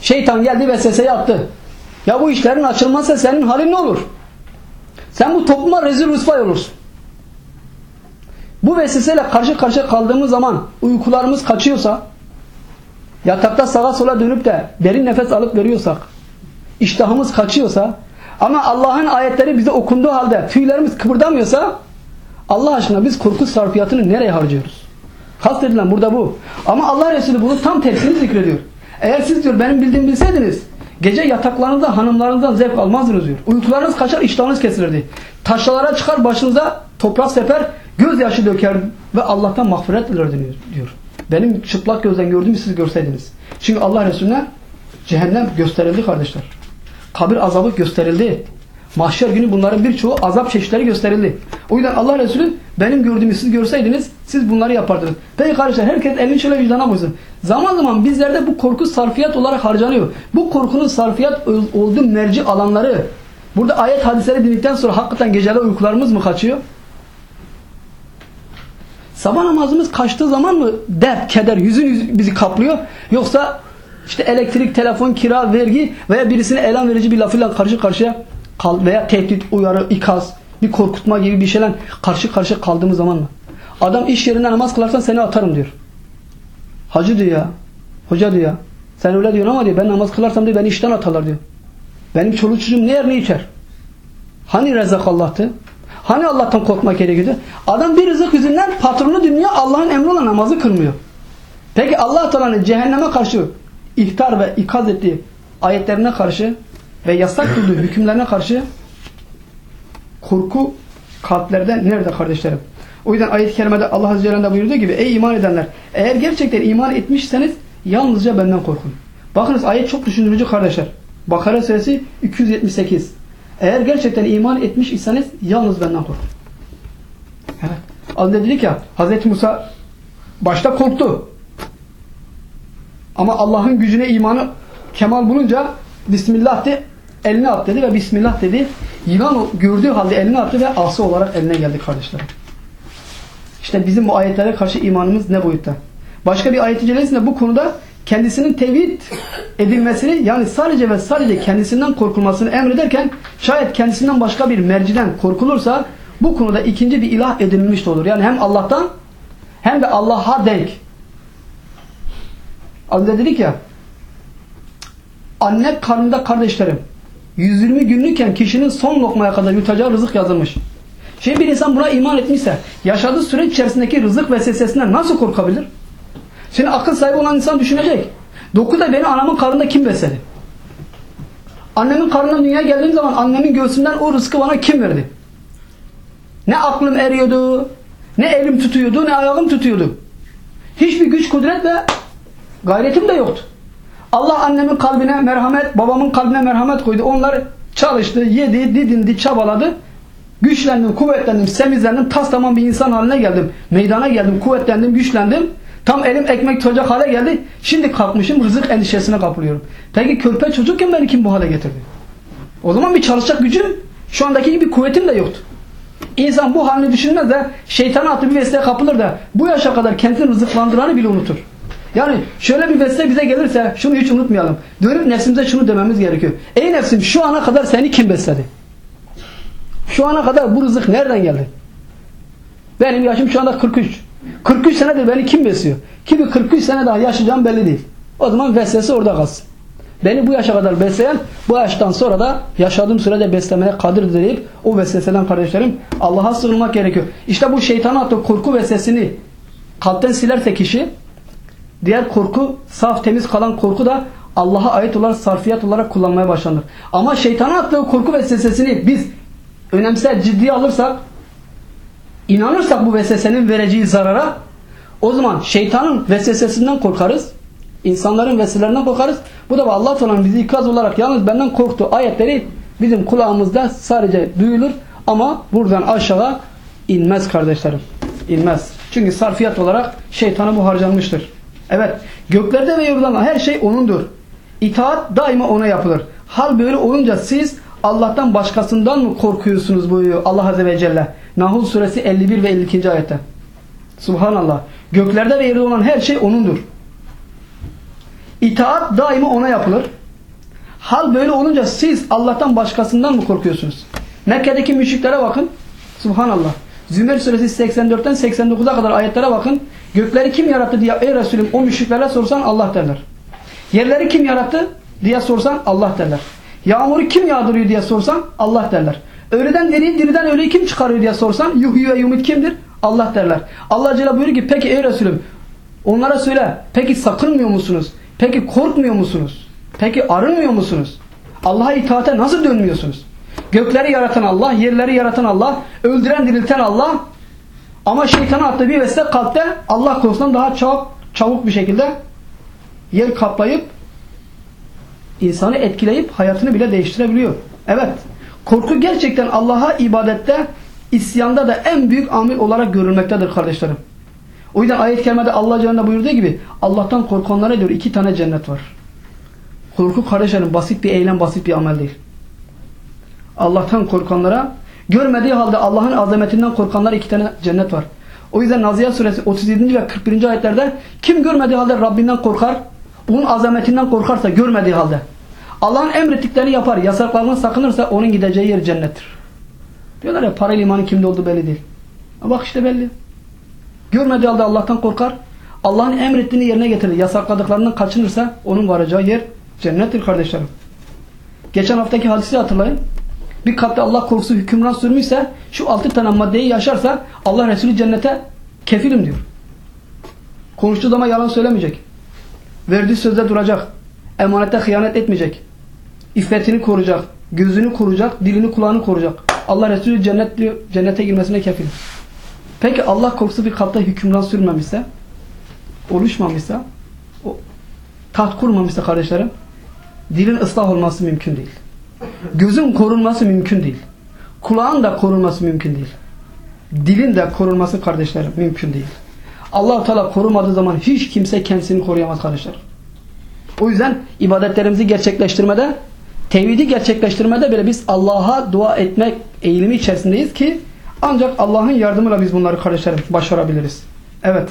Şeytan geldi vesveseyi attı. Ya bu işlerin açılmazsa senin halin ne olur? Sen bu topluma rezil rüsvay olursun. Bu vesveseyle karşı karşıya kaldığımız zaman uykularımız kaçıyorsa, yatakta sağa sola dönüp de derin nefes alıp veriyorsak, iştahımız kaçıyorsa, ama Allah'ın ayetleri bize okunduğu halde tüylerimiz kıpırdamıyorsa, Allah aşkına biz korku sarfiyatını nereye harcıyoruz? Kastedilen burada bu. Ama Allah Resulü bunu tam tersini zikrediyor. Eğer siz diyor benim bildiğimi bilseydiniz, gece yataklarınızda hanımlarınızdan zevk almazdınız diyor. Uykularınız kaçar, iştahınız kesilirdi. Taşlara çıkar başınıza toprak seper, gözyaşı döker ve Allah'tan mağfiret dilerdiniz diyor. Benim çıplak gözden gördüğümü siz görseydiniz. Çünkü Allah Resulüne cehennem gösterildi kardeşler. Kabir azabı gösterildi. Mahşer günü bunların birçoğu azap çeşitleri gösterildi. O yüzden Allah Resulü benim gördüğümü siz görseydiniz siz bunları yapardınız. Peki kardeşler herkes elini şöyle vicdana koysun. Zaman zaman bizlerde bu korku sarfiyat olarak harcanıyor. Bu korkunun sarfiyat olduğu merci alanları burada ayet hadisleri dinledikten sonra hakikaten geceler uykularımız mı kaçıyor? Sabah namazımız kaçtığı zaman mı dert, keder, yüzün yüz bizi kaplıyor? Yoksa işte elektrik, telefon, kira, vergi veya birisine elan verici bir lafıyla karşı karşıya kal veya tehdit, uyarı, ikaz, bir korkutma gibi bir şeyle karşı karşıya kaldığımız zaman mı? Adam iş yerinde namaz kılarsan seni atarım diyor. Hacı diyor ya. Hoca diyor ya. Sen öyle diyorsun ama diyor ben namaz kılarsam diyor beni işten atarlar diyor. Benim çoluk çocuğum ne yer ne içer? Hani rezak Allah'tı? Hani Allah'tan korkmak gerekiyordu? Adam bir rızık yüzünden patronu dünya Allah'ın emri olan namazı kılmıyor. Peki Allah Teala'nın cehenneme karşı ihtar ve ikaz ettiği ayetlerine karşı ve yasak kıldığı hükümlerine karşı korku kalplerde nerede kardeşlerim? O yüzden ayet-i kerimede Allah Azze ve Celle buyurduğu gibi ey iman edenler eğer gerçekten iman etmişseniz yalnızca benden korkun. Bakınız ayet çok düşündürücü kardeşler. Bakara suresi 278. Eğer gerçekten iman etmiş iseniz yalnız benden korkun. Evet. Az dedik ya Hazreti Musa başta korktu. Ama Allah'ın gücüne imanı kemal bulunca Bismillah de eline at dedi ve Bismillah dedi. Yılan gördüğü halde eline attı ve ası olarak eline geldi kardeşlerim. İşte bizim bu ayetlere karşı imanımız ne boyutta? Başka bir ayet-i celesinde bu konuda kendisinin tevhid edilmesini yani sadece ve sadece kendisinden korkulmasını emrederken şayet kendisinden başka bir merciden korkulursa bu konuda ikinci bir ilah edinilmiş olur. Yani hem Allah'tan hem de Allah'a denk. Az dedik ya anne karnında kardeşlerim 120 günlükken kişinin son lokmaya kadar yutacağı rızık yazılmış. Şimdi bir insan buna iman etmişse yaşadığı süreç içerisindeki rızık vesvesesinden nasıl korkabilir? Şimdi akıl sahibi olan insan düşünecek. Dokuda beni anamın karnında kim besledi? Annemin karnından dünyaya geldiğim zaman annemin göğsünden o rızkı bana kim verdi? Ne aklım eriyordu, ne elim tutuyordu, ne ayağım tutuyordu. Hiçbir güç, kudret ve gayretim de yoktu. Allah annemin kalbine merhamet, babamın kalbine merhamet koydu. Onlar çalıştı, yedi, didindi, çabaladı. Güçlendim, kuvvetlendim, semizlendim, tas tamam bir insan haline geldim. Meydana geldim, kuvvetlendim, güçlendim. Tam elim ekmek tutacak hale geldi. Şimdi kalkmışım rızık endişesine kapılıyorum. Peki körpe çocukken beni kim bu hale getirdi? O zaman bir çalışacak gücüm, şu andaki gibi kuvvetim de yoktu. İnsan bu halini düşünmez de şeytana atı bir vesile kapılır da bu yaşa kadar kendini rızıklandıranı bile unutur. Yani şöyle bir vesile bize gelirse şunu hiç unutmayalım. Dönüp nefsimize şunu dememiz gerekiyor. Ey nefsim şu ana kadar seni kim besledi? Şu ana kadar bu rızık nereden geldi? Benim yaşım şu anda 43. 43 senedir beni kim besliyor? Kimi 43 sene daha yaşayacağım belli değil. O zaman vesilesi orada kalsın. Beni bu yaşa kadar besleyen bu yaştan sonra da yaşadığım sürede beslemeye kadirdir deyip o vesveseden kardeşlerim Allah'a sığınmak gerekiyor. İşte bu şeytana attığı korku vesvesini kalpten silerse kişi diğer korku saf temiz kalan korku da Allah'a ait olarak sarfiyat olarak kullanmaya başlanır. Ama şeytana attığı korku vesvesesini biz önemser ciddiye alırsak inanırsak bu vesvesenin vereceği zarara o zaman şeytanın vesvesesinden korkarız. İnsanların vesilelerinden korkarız. Bu da Allah Teala'nın bizi ikaz olarak yalnız benden korktu ayetleri bizim kulağımızda sadece duyulur ama buradan aşağı inmez kardeşlerim. İnmez. Çünkü sarfiyat olarak şeytana bu harcanmıştır. Evet. Göklerde ve yurdan her şey O'nundur. İtaat daima O'na yapılır. Hal böyle olunca siz Allah'tan başkasından mı korkuyorsunuz buyuruyor Allah Azze ve Celle. Nahul suresi 51 ve 52. ayette. Subhanallah. Göklerde ve yerde olan her şey O'nundur. İtaat daima ona yapılır. Hal böyle olunca siz Allah'tan başkasından mı korkuyorsunuz? Mekke'deki müşriklere bakın. Subhanallah. Zümer suresi 84'ten 89'a kadar ayetlere bakın. Gökleri kim yarattı diye ey Resulüm o müşriklere sorsan Allah derler. Yerleri kim yarattı diye sorsan Allah derler. Yağmuru kim yağdırıyor diye sorsan Allah derler. Öğleden diriyi diriden öğleyi kim çıkarıyor diye sorsan yuhyu ve yumit kimdir? Allah derler. Allah Celle buyuruyor ki peki ey Resulüm onlara söyle peki sakınmıyor musunuz? Peki korkmuyor musunuz? Peki arınmıyor musunuz? Allah'a itaate nasıl dönmüyorsunuz? Gökleri yaratan Allah, yerleri yaratan Allah, öldüren dirilten Allah ama şeytana attığı bir vesile kalpte Allah korusundan daha çabuk, çabuk bir şekilde yer kaplayıp insanı etkileyip hayatını bile değiştirebiliyor. Evet. Korku gerçekten Allah'a ibadette, isyanda da en büyük amil olarak görülmektedir kardeşlerim. O yüzden ayet-i kerimede Allah Celle buyurduğu gibi Allah'tan korkanlara diyor iki tane cennet var. Korku kardeşlerim basit bir eylem, basit bir amel değil. Allah'tan korkanlara görmediği halde Allah'ın azametinden korkanlara iki tane cennet var. O yüzden Naziya suresi 37. ve 41. ayetlerde kim görmediği halde Rabbinden korkar, onun azametinden korkarsa görmediği halde Allah'ın emrettiklerini yapar, yasaklarından sakınırsa onun gideceği yer cennettir. Diyorlar ya parayla imanın kimde olduğu belli değil. Bak işte belli. Görmediği halde Allah'tan korkar. Allah'ın emrettiğini yerine getirir. Yasakladıklarından kaçınırsa onun varacağı yer cennettir kardeşlerim. Geçen haftaki hadisi hatırlayın. Bir kalpte Allah korkusu hükümran sürmüşse şu altı tane maddeyi yaşarsa Allah Resulü cennete kefilim diyor. Konuştuğu zaman yalan söylemeyecek. Verdiği sözde duracak. Emanette hıyanet etmeyecek. İffetini koruyacak. Gözünü koruyacak. Dilini kulağını koruyacak. Allah Resulü cennet diyor, cennete girmesine kefilim. Peki Allah korkusu bir kalpte hükümran sürmemişse, oluşmamışsa, o, taht kurmamışsa kardeşlerim, dilin ıslah olması mümkün değil. Gözün korunması mümkün değil. Kulağın da korunması mümkün değil. Dilin de korunması kardeşlerim mümkün değil. Allah Teala korumadığı zaman hiç kimse kendisini koruyamaz kardeşler. O yüzden ibadetlerimizi gerçekleştirmede, tevhidi gerçekleştirmede bile biz Allah'a dua etmek eğilimi içerisindeyiz ki ancak Allah'ın yardımıyla biz bunları kardeşlerim başarabiliriz. Evet.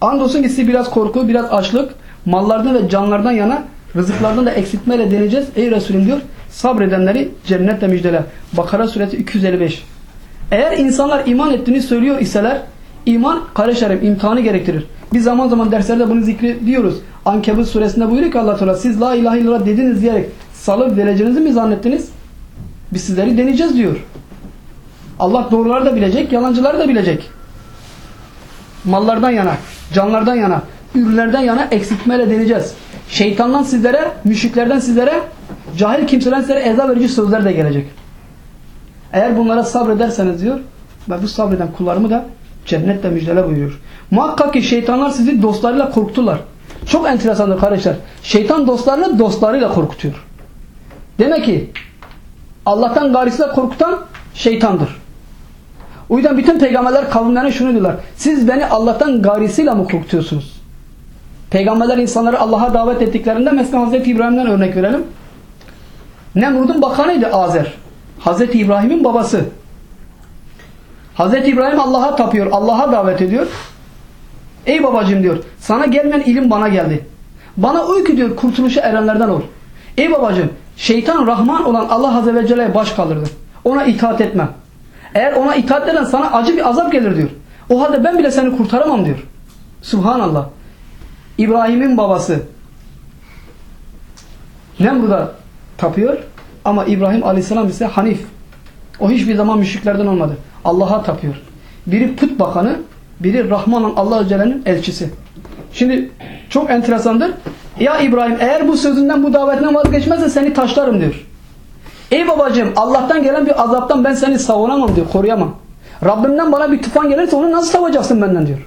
Andolsun ki sizi biraz korku, biraz açlık, mallardan ve canlardan yana rızıklardan da eksiltmeyle deneyeceğiz. Ey Resulüm diyor sabredenleri cennetle müjdele. Bakara suresi 255. Eğer insanlar iman ettiğini söylüyor iseler iman kardeşlerim imtihanı gerektirir. Biz zaman zaman derslerde bunu zikrediyoruz. Ankebut suresinde buyuruyor ki Allah Teala siz la ilahe illallah dediniz diyerek salıp vereceğinizi mi zannettiniz? Biz sizleri deneyeceğiz diyor. Allah doğruları da bilecek, yalancıları da bilecek. Mallardan yana, canlardan yana, ürünlerden yana eksiltmeyle deneyeceğiz. Şeytandan sizlere, müşriklerden sizlere, cahil kimseden sizlere eza verici sözler de gelecek. Eğer bunlara sabrederseniz diyor ve bu sabreden kullarımı da cennetle müjdele buyuruyor. Muhakkak ki şeytanlar sizi dostlarıyla korkuturlar. Çok enteresandır kardeşler. Şeytan dostlarını dostlarıyla korkutuyor. Demek ki Allah'tan garisiyle korkutan şeytandır. O yüzden bütün peygamberler kavimlerine şunu diyorlar. Siz beni Allah'tan garisiyle mı korkutuyorsunuz? Peygamberler insanları Allah'a davet ettiklerinde mesela Hazreti İbrahim'den örnek verelim. Nemrud'un bakanıydı Azer. Hazreti İbrahim'in babası. Hazreti İbrahim Allah'a tapıyor, Allah'a davet ediyor. Ey babacığım diyor, sana gelmeyen ilim bana geldi. Bana uy ki diyor, kurtuluşa erenlerden ol. Ey babacığım, şeytan Rahman olan Allah Azze ve Celle'ye baş kaldırdı. Ona itaat etme. Eğer ona itaat eden sana acı bir azap gelir diyor. O halde ben bile seni kurtaramam diyor. Subhanallah. İbrahim'in babası Nemrud'a tapıyor ama İbrahim Aleyhisselam ise Hanif. O hiçbir zaman müşriklerden olmadı. Allah'a tapıyor. Biri put bakanı, biri Rahman Allah Celle'nin elçisi. Şimdi çok enteresandır. Ya İbrahim eğer bu sözünden bu davetinden vazgeçmezse seni taşlarım diyor. Ey babacığım Allah'tan gelen bir azaptan ben seni savunamam diyor, koruyamam. Rabbimden bana bir tufan gelirse onu nasıl savacaksın benden diyor.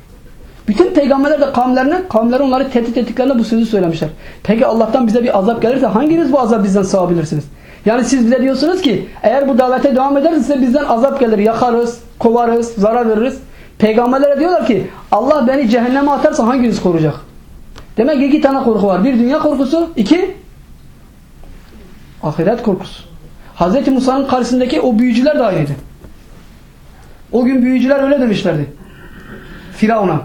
Bütün peygamberler de kavimlerine, kavimleri onları tehdit ettiklerinde bu sözü söylemişler. Peki Allah'tan bize bir azap gelirse hanginiz bu azap bizden sağabilirsiniz? Yani siz bize diyorsunuz ki eğer bu davete devam ederse bizden azap gelir, yakarız, kovarız, zarar veririz. Peygamberlere diyorlar ki Allah beni cehenneme atarsa hanginiz koruyacak? Demek ki iki tane korku var. Bir dünya korkusu, iki ahiret korkusu. Hz. Musa'nın karşısındaki o büyücüler de ayrıydı. O gün büyücüler öyle demişlerdi. Firavun'a.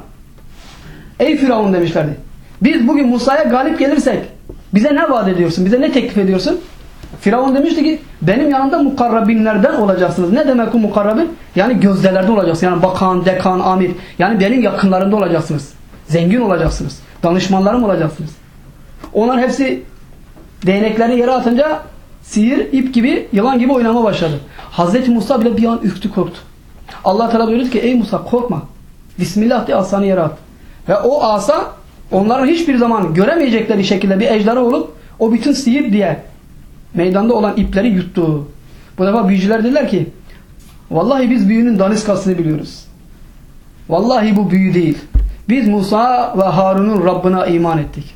Ey Firavun demişlerdi. Biz bugün Musa'ya galip gelirsek bize ne vaat ediyorsun? Bize ne teklif ediyorsun? Firavun demişti ki benim yanımda mukarrabinlerden olacaksınız. Ne demek bu mukarrabin? Yani gözdelerde olacaksınız. Yani bakan, dekan, amir. Yani benim yakınlarında olacaksınız. Zengin olacaksınız. Danışmanlarım olacaksınız. Onlar hepsi değneklerini yere atınca sihir, ip gibi, yılan gibi oynama başladı. Hazreti Musa bile bir an ürktü korktu. Allah Teala buyurdu ki ey Musa korkma. Bismillah diye asanı yere at. Ve o asa onların hiçbir zaman göremeyecekleri şekilde bir ejderha olup o bütün sihir diye meydanda olan ipleri yuttu. Bu defa büyücüler dediler ki vallahi biz büyünün daniskasını biliyoruz. Vallahi bu büyü değil. Biz Musa ve Harun'un Rabbına iman ettik.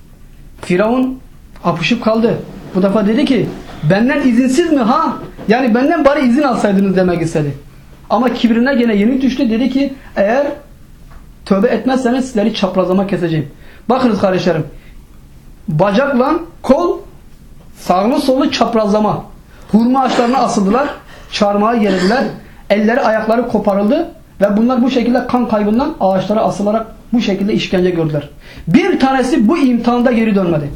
Firavun apışıp kaldı. Bu defa dedi ki benden izinsiz mi ha? Yani benden bari izin alsaydınız demek istedi. Ama kibrine gene yenik düştü. Dedi ki eğer tövbe etmezseniz sizleri çaprazlama keseceğim. Bakınız kardeşlerim. Bacakla kol sağlı sollu çaprazlama. Hurma ağaçlarına asıldılar. Çarmıha gerildiler. Elleri ayakları koparıldı. Ve bunlar bu şekilde kan kaybından ağaçlara asılarak bu şekilde işkence gördüler. Bir tanesi bu imtihanda geri dönmedi.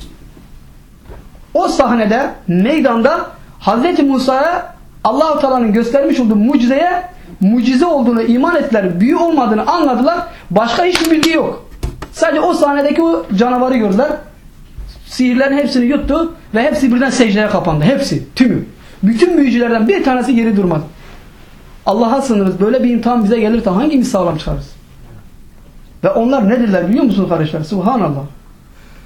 O sahnede meydanda Hazreti Musa'ya Allah-u Teala'nın göstermiş olduğu mucizeye mucize olduğunu iman ettiler. Büyü olmadığını anladılar. Başka hiçbir bilgi yok. Sadece o sahnedeki o canavarı gördüler. Sihirlerin hepsini yuttu ve hepsi birden secdeye kapandı. Hepsi, tümü. Bütün büyücülerden bir tanesi geri durmadı. Allah'a sınırız. Böyle bir imtihan bize gelirse hangimiz sağlam çıkarız? Ve onlar ne dediler biliyor musunuz kardeşler? Subhanallah.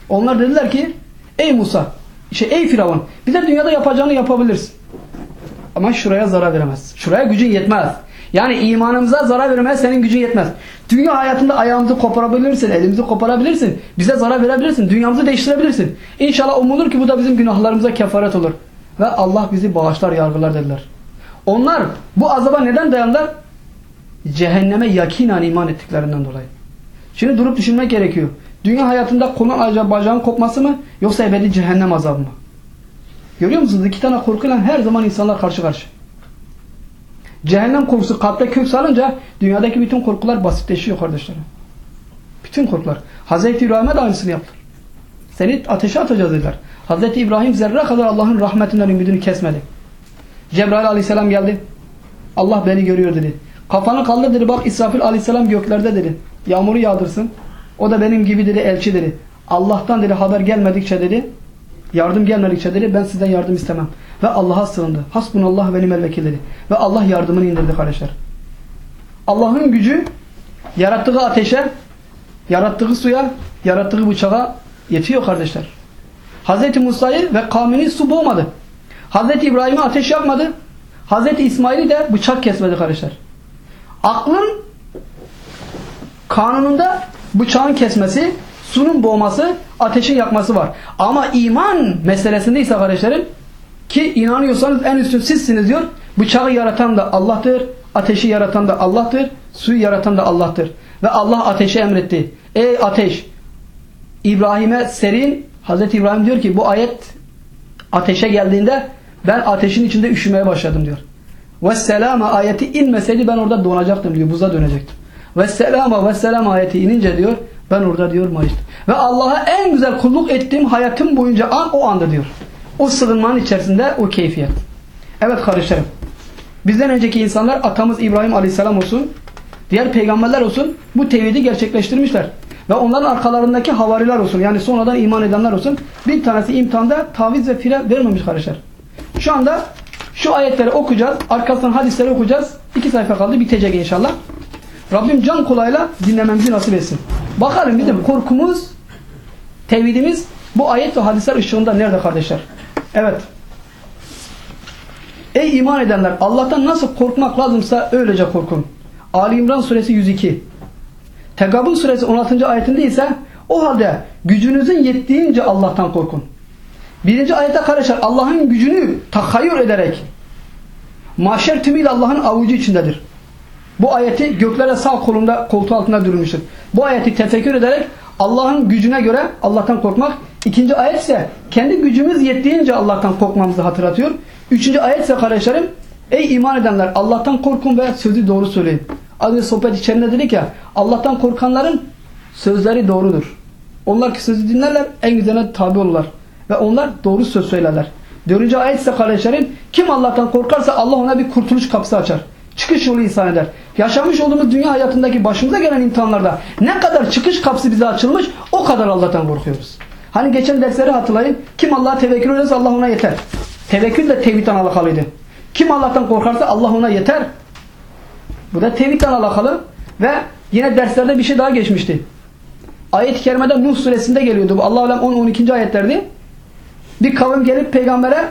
Onlar dediler ki ey Musa, şey ey Firavun bize dünyada yapacağını yapabilirsin. Ama şuraya zarar veremez. Şuraya gücün yetmez. Yani imanımıza zarar vermez senin gücün yetmez. Dünya hayatında ayağımızı koparabilirsin, elimizi koparabilirsin, bize zarar verebilirsin, dünyamızı değiştirebilirsin. İnşallah umulur ki bu da bizim günahlarımıza kefaret olur. Ve Allah bizi bağışlar, yargılar dediler. Onlar bu azaba neden dayandılar? Cehenneme yakinen iman ettiklerinden dolayı. Şimdi durup düşünmek gerekiyor. Dünya hayatında kolun acaba bacağın kopması mı yoksa ebedi cehennem azabı mı? Görüyor musunuz? İki tane korkuyla her zaman insanlar karşı karşı. Cehennem korkusu kalpte kök salınca dünyadaki bütün korkular basitleşiyor kardeşlerim. Bütün korkular. Hazreti İbrahim'e de aynısını yaptılar. Seni ateşe atacağız dediler. Hazreti İbrahim zerre kadar Allah'ın rahmetinden ümidini kesmedi. Cebrail aleyhisselam geldi. Allah beni görüyor dedi. Kafanı kaldır dedi. Bak İsrafil aleyhisselam göklerde dedi. Yağmuru yağdırsın. O da benim gibi dedi elçi dedi. Allah'tan dedi haber gelmedikçe dedi. Yardım gelmedikçe dedi ben sizden yardım istemem. Ve Allah'a sığındı. Hasbunallah ve nimel vekil. Ve Allah yardımını indirdi kardeşler. Allah'ın gücü yarattığı ateşe, yarattığı suya, yarattığı bıçağa yetiyor kardeşler. Hz. Musa'yı ve kavmini su boğmadı. Hz. İbrahim'i ateş yapmadı. Hazreti İsmail'i de bıçak kesmedi kardeşler. Aklın kanununda bıçağın kesmesi, sunun boğması, ateşin yakması var. Ama iman meselesinde ise kardeşlerim ki inanıyorsanız en üstün sizsiniz diyor. Bıçağı yaratan da Allah'tır, ateşi yaratan da Allah'tır, suyu yaratan da Allah'tır. Ve Allah ateşi emretti. Ey ateş! İbrahim'e serin, Hazreti İbrahim diyor ki bu ayet ateşe geldiğinde ben ateşin içinde üşümeye başladım diyor. Ve selama ayeti inmeseydi ben orada donacaktım diyor. Buza dönecektim. Ve selama ve selam ayeti inince diyor ben orada diyor mayıştım. Ve Allah'a en güzel kulluk ettiğim hayatım boyunca an o anda diyor. O sığınmanın içerisinde o keyfiyet. Evet kardeşlerim. Bizden önceki insanlar atamız İbrahim Aleyhisselam olsun, diğer peygamberler olsun bu tevhidi gerçekleştirmişler. Ve onların arkalarındaki havariler olsun yani sonradan iman edenler olsun bir tanesi imtihanda taviz ve fire vermemiş kardeşler. Şu anda şu ayetleri okuyacağız. Arkasından hadisleri okuyacağız. İki sayfa kaldı bitecek inşallah. Rabbim can kolayla dinlememizi nasip etsin. Bakalım bizim korkumuz, tevhidimiz bu ayet ve hadisler ışığında nerede kardeşler? Evet. Ey iman edenler Allah'tan nasıl korkmak lazımsa öylece korkun. Ali İmran suresi 102. Tegabun suresi 16. ayetinde ise o halde gücünüzün yettiğince Allah'tan korkun. Birinci ayette kardeşler Allah'ın gücünü tahayyül ederek mahşer tümüyle Allah'ın avucu içindedir. Bu ayeti göklere sağ kolunda koltuğu altında durmuştur. Bu ayeti tefekkür ederek Allah'ın gücüne göre Allah'tan korkmak. İkinci ayet ise kendi gücümüz yettiğince Allah'tan korkmamızı hatırlatıyor. Üçüncü ayet ise kardeşlerim ey iman edenler Allah'tan korkun ve sözü doğru söyleyin. Az önce sohbet içerisinde dedik ya Allah'tan korkanların sözleri doğrudur. Onlar ki sözü dinlerler en güzeline tabi olurlar. Ve onlar doğru söz söylerler. Dördüncü ayet ise kardeşlerim kim Allah'tan korkarsa Allah ona bir kurtuluş kapısı açar. Çıkış yolu ihsan eder. Yaşamış olduğumuz dünya hayatındaki başımıza gelen imtihanlarda ne kadar çıkış kapısı bize açılmış o kadar Allah'tan korkuyoruz. Hani geçen dersleri hatırlayın. Kim Allah'a tevekkül ederse Allah ona yeter. Tevekkül de tevhidden alakalıydı. Kim Allah'tan korkarsa Allah ona yeter. Bu da tevhidden alakalı ve yine derslerde bir şey daha geçmişti. Ayet-i kerimede Nuh suresinde geliyordu. Bu Allah alem 10-12. ayetlerdi. Bir kavim gelip peygambere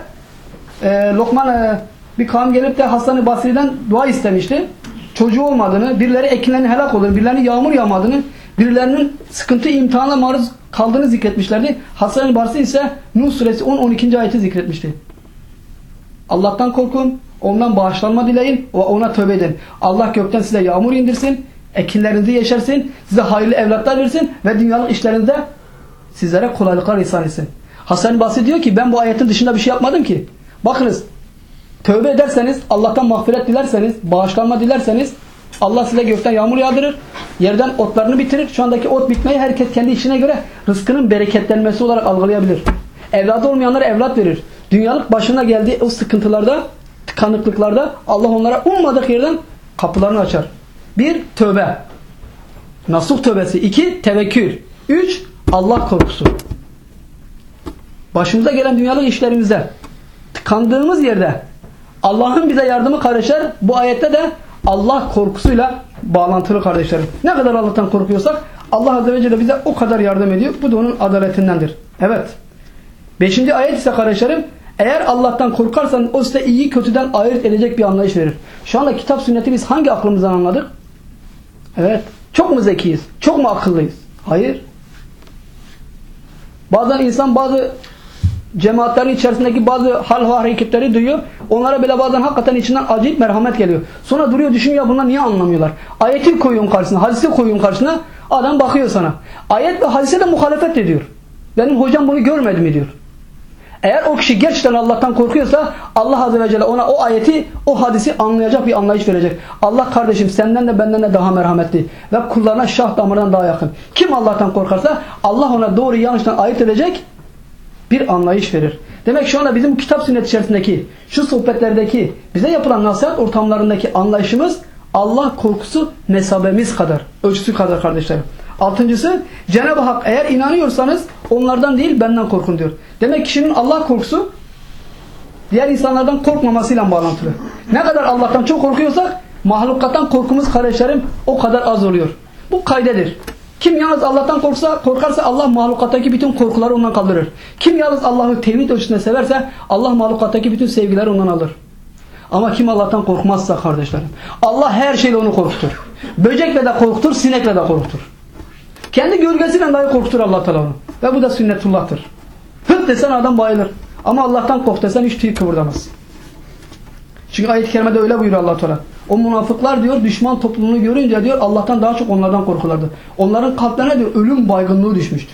e, Lokman e, bir kavim gelip de Hasan-ı Basri'den dua istemişti. Çocuğu olmadığını, birileri ekinlerin helak olduğunu, birilerinin yağmur yağmadığını, birilerinin sıkıntı imtihana maruz kaldığını zikretmişlerdi. Hasan-ı Basri ise Nuh suresi 10-12. ayeti zikretmişti. Allah'tan korkun, ondan bağışlanma dileyin ve ona tövbe edin. Allah gökten size yağmur indirsin, ekinlerinizi yeşersin, size hayırlı evlatlar versin ve dünyalık işlerinde sizlere kolaylıklar ihsan etsin. Hasan Basri diyor ki ben bu ayetin dışında bir şey yapmadım ki. Bakınız tövbe ederseniz Allah'tan mağfiret dilerseniz bağışlanma dilerseniz Allah size gökten yağmur yağdırır. Yerden otlarını bitirir. Şu andaki ot bitmeyi herkes kendi işine göre rızkının bereketlenmesi olarak algılayabilir. Evladı olmayanlara evlat verir. Dünyalık başına geldiği o sıkıntılarda, tıkanıklıklarda Allah onlara ummadık yerden kapılarını açar. Bir, tövbe. Nasuh tövbesi. iki tevekkül. Üç, Allah korkusu. Başımıza gelen dünyalık işlerimizde tıkandığımız yerde Allah'ın bize yardımı kardeşler bu ayette de Allah korkusuyla bağlantılı kardeşlerim. Ne kadar Allah'tan korkuyorsak Allah Azze ve Celle bize o kadar yardım ediyor. Bu da onun adaletindendir. Evet. Beşinci ayet ise kardeşlerim eğer Allah'tan korkarsan o size iyi kötüden ayırt edecek bir anlayış verir. Şu anda kitap sünneti biz hangi aklımızdan anladık? Evet. Çok mu zekiyiz? Çok mu akıllıyız? Hayır. Bazen insan bazı cemaatlerin içerisindeki bazı hal ve hareketleri duyuyor. Onlara bile bazen hakikaten içinden acayip merhamet geliyor. Sonra duruyor düşünüyor bunlar niye anlamıyorlar? Ayeti koyuyorum karşısına, hadisi koyuyorum karşısına. Adam bakıyor sana. Ayet ve hadise de muhalefet ediyor. Benim hocam bunu görmedi mi diyor. Eğer o kişi gerçekten Allah'tan korkuyorsa Allah Azze ve Celle ona o ayeti, o hadisi anlayacak bir anlayış verecek. Allah kardeşim senden de benden de daha merhametli ve kullarına şah damarından daha yakın. Kim Allah'tan korkarsa Allah ona doğru yanlıştan ayırt edecek bir anlayış verir. Demek şu anda bizim kitap sünnet içerisindeki, şu sohbetlerdeki, bize yapılan nasihat ortamlarındaki anlayışımız Allah korkusu mesabemiz kadar, ölçüsü kadar kardeşlerim. Altıncısı Cenab-ı Hak eğer inanıyorsanız onlardan değil benden korkun diyor. Demek kişinin Allah korkusu diğer insanlardan korkmamasıyla bağlantılı. Ne kadar Allah'tan çok korkuyorsak mahlukattan korkumuz kardeşlerim o kadar az oluyor. Bu kaydedir. Kim yalnız Allah'tan korksa, korkarsa Allah mahlukattaki bütün korkuları ondan kaldırır. Kim yalnız Allah'ı tevhid ölçüsünde severse Allah mahlukattaki bütün sevgileri ondan alır. Ama kim Allah'tan korkmazsa kardeşlerim. Allah her şeyle onu korkutur. Böcekle de korkutur, sinekle de korkutur. Kendi gölgesiyle dahi korkutur Allah Teala onu. Ve bu da sünnetullah'tır. Hıt desen adam bayılır. Ama Allah'tan kork desen hiç tüy kıvırdamaz. Çünkü ayet-i kerimede öyle buyuruyor allah Teala. O münafıklar diyor düşman topluluğunu görünce diyor Allah'tan daha çok onlardan korkulardı. Onların kalplerine diyor ölüm baygınlığı düşmüştü.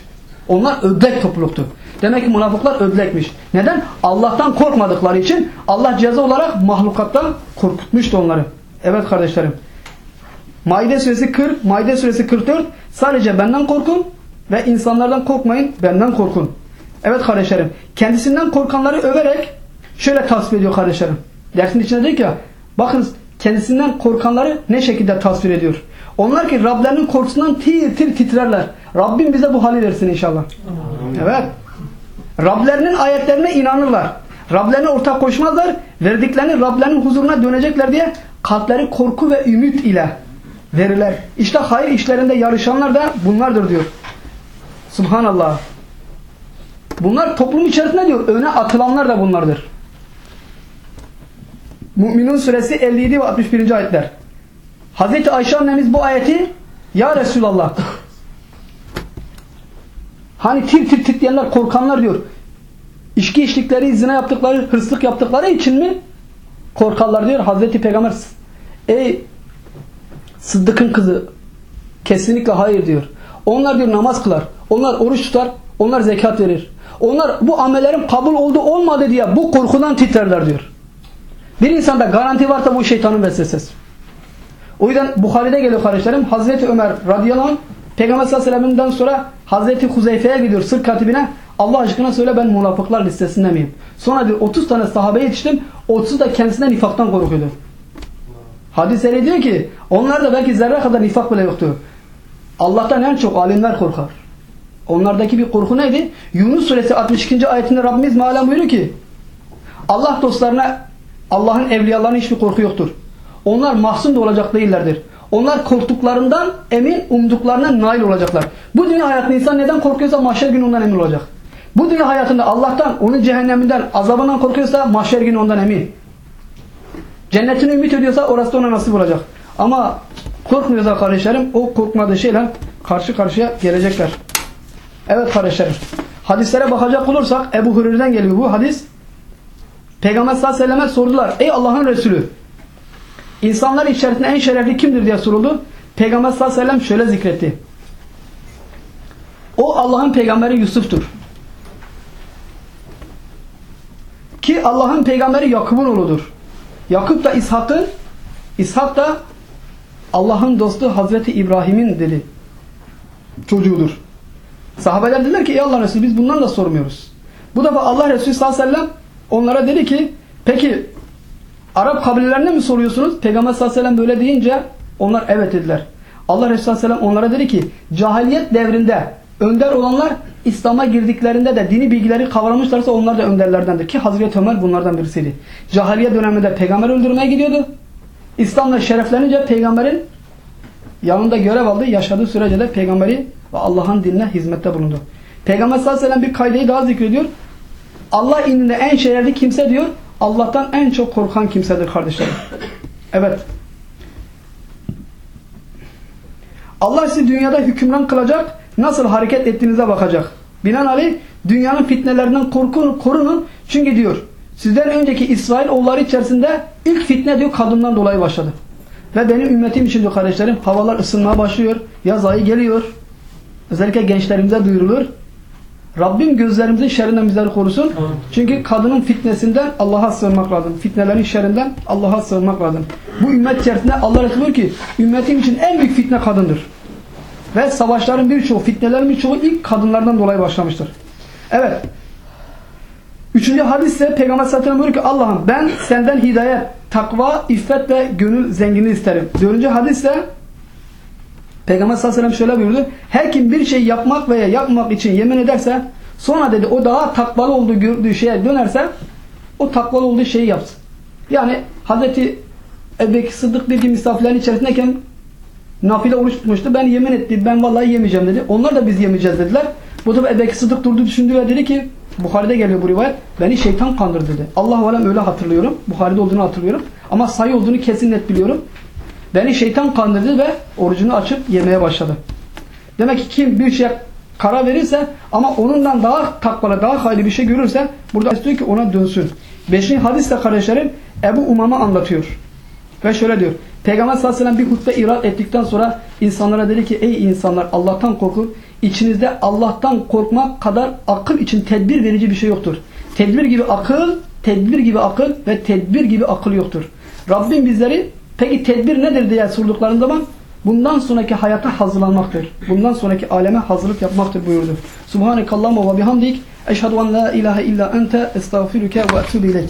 Onlar ödlek topluluktu. Demek ki münafıklar ödlekmiş. Neden? Allah'tan korkmadıkları için Allah ceza olarak mahlukattan korkutmuştu onları. Evet kardeşlerim. Maide suresi 40, Maide suresi 44 sadece benden korkun ve insanlardan korkmayın, benden korkun. Evet kardeşlerim, kendisinden korkanları överek şöyle tasvir ediyor kardeşlerim. Dersin içinde diyor ki bakın kendisinden korkanları ne şekilde tasvir ediyor. Onlar ki Rablerinin korkusundan tir tir titrerler. Rabbim bize bu hali versin inşallah. Evet. Rablerinin ayetlerine inanırlar. Rablerine ortak koşmazlar. Verdiklerini Rablerinin huzuruna dönecekler diye kalpleri korku ve ümit ile verirler. İşte hayır işlerinde yarışanlar da bunlardır diyor. Subhanallah. Bunlar toplum içerisinde diyor öne atılanlar da bunlardır. Müminun suresi 57 ve 61. ayetler. Hazreti Ayşe annemiz bu ayeti Ya Resulallah hani tir tir titreyenler korkanlar diyor. İçki içtikleri, zina yaptıkları, hırsızlık yaptıkları için mi korkarlar diyor. Hazreti Peygamber ey Sıddık'ın kızı kesinlikle hayır diyor. Onlar diyor namaz kılar. Onlar oruç tutar. Onlar zekat verir. Onlar bu amellerin kabul oldu olmadı diye bu korkudan titrerler diyor. Bir insanda garanti varsa bu şeytanın vesvesesi. O yüzden Bukhari'de geliyor kardeşlerim. Hazreti Ömer radıyallahu anh Peygamber sallallahu aleyhi ve sonra Hazreti Huzeyfe'ye gidiyor sır katibine. Allah aşkına söyle ben münafıklar listesinde miyim? Sonra diyor 30 tane sahabe yetiştim. 30 da kendisinden nifaktan korkuyordu. Hadis öyle diyor ki onlar da belki zerre kadar nifak bile yoktu. Allah'tan en çok alimler korkar. Onlardaki bir korku neydi? Yunus suresi 62. ayetinde Rabbimiz mealen buyuruyor ki Allah dostlarına Allah'ın evliyalarına hiçbir korku yoktur. Onlar mahzun da olacak değillerdir. Onlar korktuklarından emin, umduklarına nail olacaklar. Bu dünya hayatında insan neden korkuyorsa mahşer günü ondan emin olacak. Bu dünya hayatında Allah'tan, onun cehenneminden, azabından korkuyorsa mahşer günü ondan emin. Cennetini ümit ediyorsa orası da ona nasip olacak. Ama korkmuyorsa kardeşlerim o korkmadığı şeyle karşı karşıya gelecekler. Evet kardeşlerim. Hadislere bakacak olursak Ebu Hureyre'den geliyor bu hadis. Peygamber sallallahu aleyhi ve selleme sordular. Ey Allah'ın Resulü insanlar içerisinde en şerefli kimdir diye soruldu. Peygamber sallallahu aleyhi ve sellem şöyle zikretti. O Allah'ın peygamberi Yusuf'tur. Ki Allah'ın peygamberi Yakup'un oğludur. Yakup da İshak'ın, İshak da Allah'ın dostu Hazreti İbrahim'in dedi çocuğudur. Sahabeler dediler ki ey Allah Resulü biz bundan da sormuyoruz. Bu defa Allah Resulü sallallahu aleyhi ve sellem onlara dedi ki peki Arap kabilelerine mi soruyorsunuz? Peygamber sallallahu aleyhi ve sellem böyle deyince onlar evet dediler. Allah Resulü sallallahu aleyhi ve sellem onlara dedi ki cahiliyet devrinde önder olanlar İslam'a girdiklerinde de dini bilgileri kavramışlarsa onlar da önderlerdendir. Ki Hazreti Ömer bunlardan birisiydi. Cahiliye döneminde peygamber öldürmeye gidiyordu. İslam'la şereflenince peygamberin yanında görev aldı. Yaşadığı sürece de peygamberi ve Allah'ın dinine hizmette bulundu. Peygamber sallallahu aleyhi ve sellem bir kaydeyi daha zikrediyor. Allah indinde en şerefli kimse diyor. Allah'tan en çok korkan kimsedir kardeşlerim. Evet. Allah sizi dünyada hükümran kılacak, nasıl hareket ettiğinize bakacak. Binaenaleyh dünyanın fitnelerinden korkun, korunun. Çünkü diyor sizden önceki İsrail oğulları içerisinde ilk fitne diyor kadından dolayı başladı. Ve benim ümmetim için diyor kardeşlerim havalar ısınmaya başlıyor. Yaz ayı geliyor. Özellikle gençlerimize duyurulur. Rabbim gözlerimizin şerrinden bizleri korusun. Çünkü kadının fitnesinden Allah'a sığınmak lazım. Fitnelerin şerrinden Allah'a sığınmak lazım. Bu ümmet içerisinde Allah Resulü ki ümmetim için en büyük fitne kadındır. Ve savaşların birçoğu, fitnelerin birçoğu ilk kadınlardan dolayı başlamıştır. Evet. Üçüncü hadis ise Peygamber sallallahu aleyhi ve sellem buyuruyor ki Allah'ım ben senden hidayet, takva, iffet ve gönül zenginliği isterim. Dördüncü hadis ise Peygamber sallallahu aleyhi ve sellem şöyle buyurdu. Her kim bir şey yapmak veya yapmamak için yemin ederse sonra dedi o daha takvalı olduğu gördüğü şeye dönerse o takvalı olduğu şeyi yapsın. Yani Hazreti Ebubekir Sıddık bir misafirlerin içerisindeyken nafile oruç tutmuştu. Ben yemin etti. Ben vallahi yemeyeceğim dedi. Onlar da biz yemeyeceğiz dediler. Bu da Ebubekir Sıddık durdu düşündü ve dedi ki Bukhari'de geliyor bu rivayet. Beni şeytan kandırdı dedi. Allah alem öyle hatırlıyorum. Bukhari'de olduğunu hatırlıyorum. Ama sayı olduğunu kesin net biliyorum. Beni şeytan kandırdı ve orucunu açıp yemeye başladı. Demek ki kim bir şeye karar verirse ama onundan daha takvalı, daha hayırlı bir şey görürse burada istiyor ki ona dönsün. Beşinci hadis de kardeşlerim Ebu Umam'a anlatıyor. Ve şöyle diyor. Peygamber sallallahu aleyhi ve sellem bir hutbe irat ettikten sonra insanlara dedi ki ey insanlar Allah'tan korkun. İçinizde Allah'tan korkmak kadar akıl için tedbir verici bir şey yoktur. Tedbir gibi akıl, tedbir gibi akıl ve tedbir gibi akıl yoktur. Rabbim bizleri Peki tedbir nedir diye sorduklarında zaman bundan sonraki hayata hazırlanmaktır. Bundan sonraki aleme hazırlık yapmaktır buyurdu. Subhanekallahumma ve bihamdik eşhedü en la ilahe illa ente estağfiruke ve etûbü ileyk.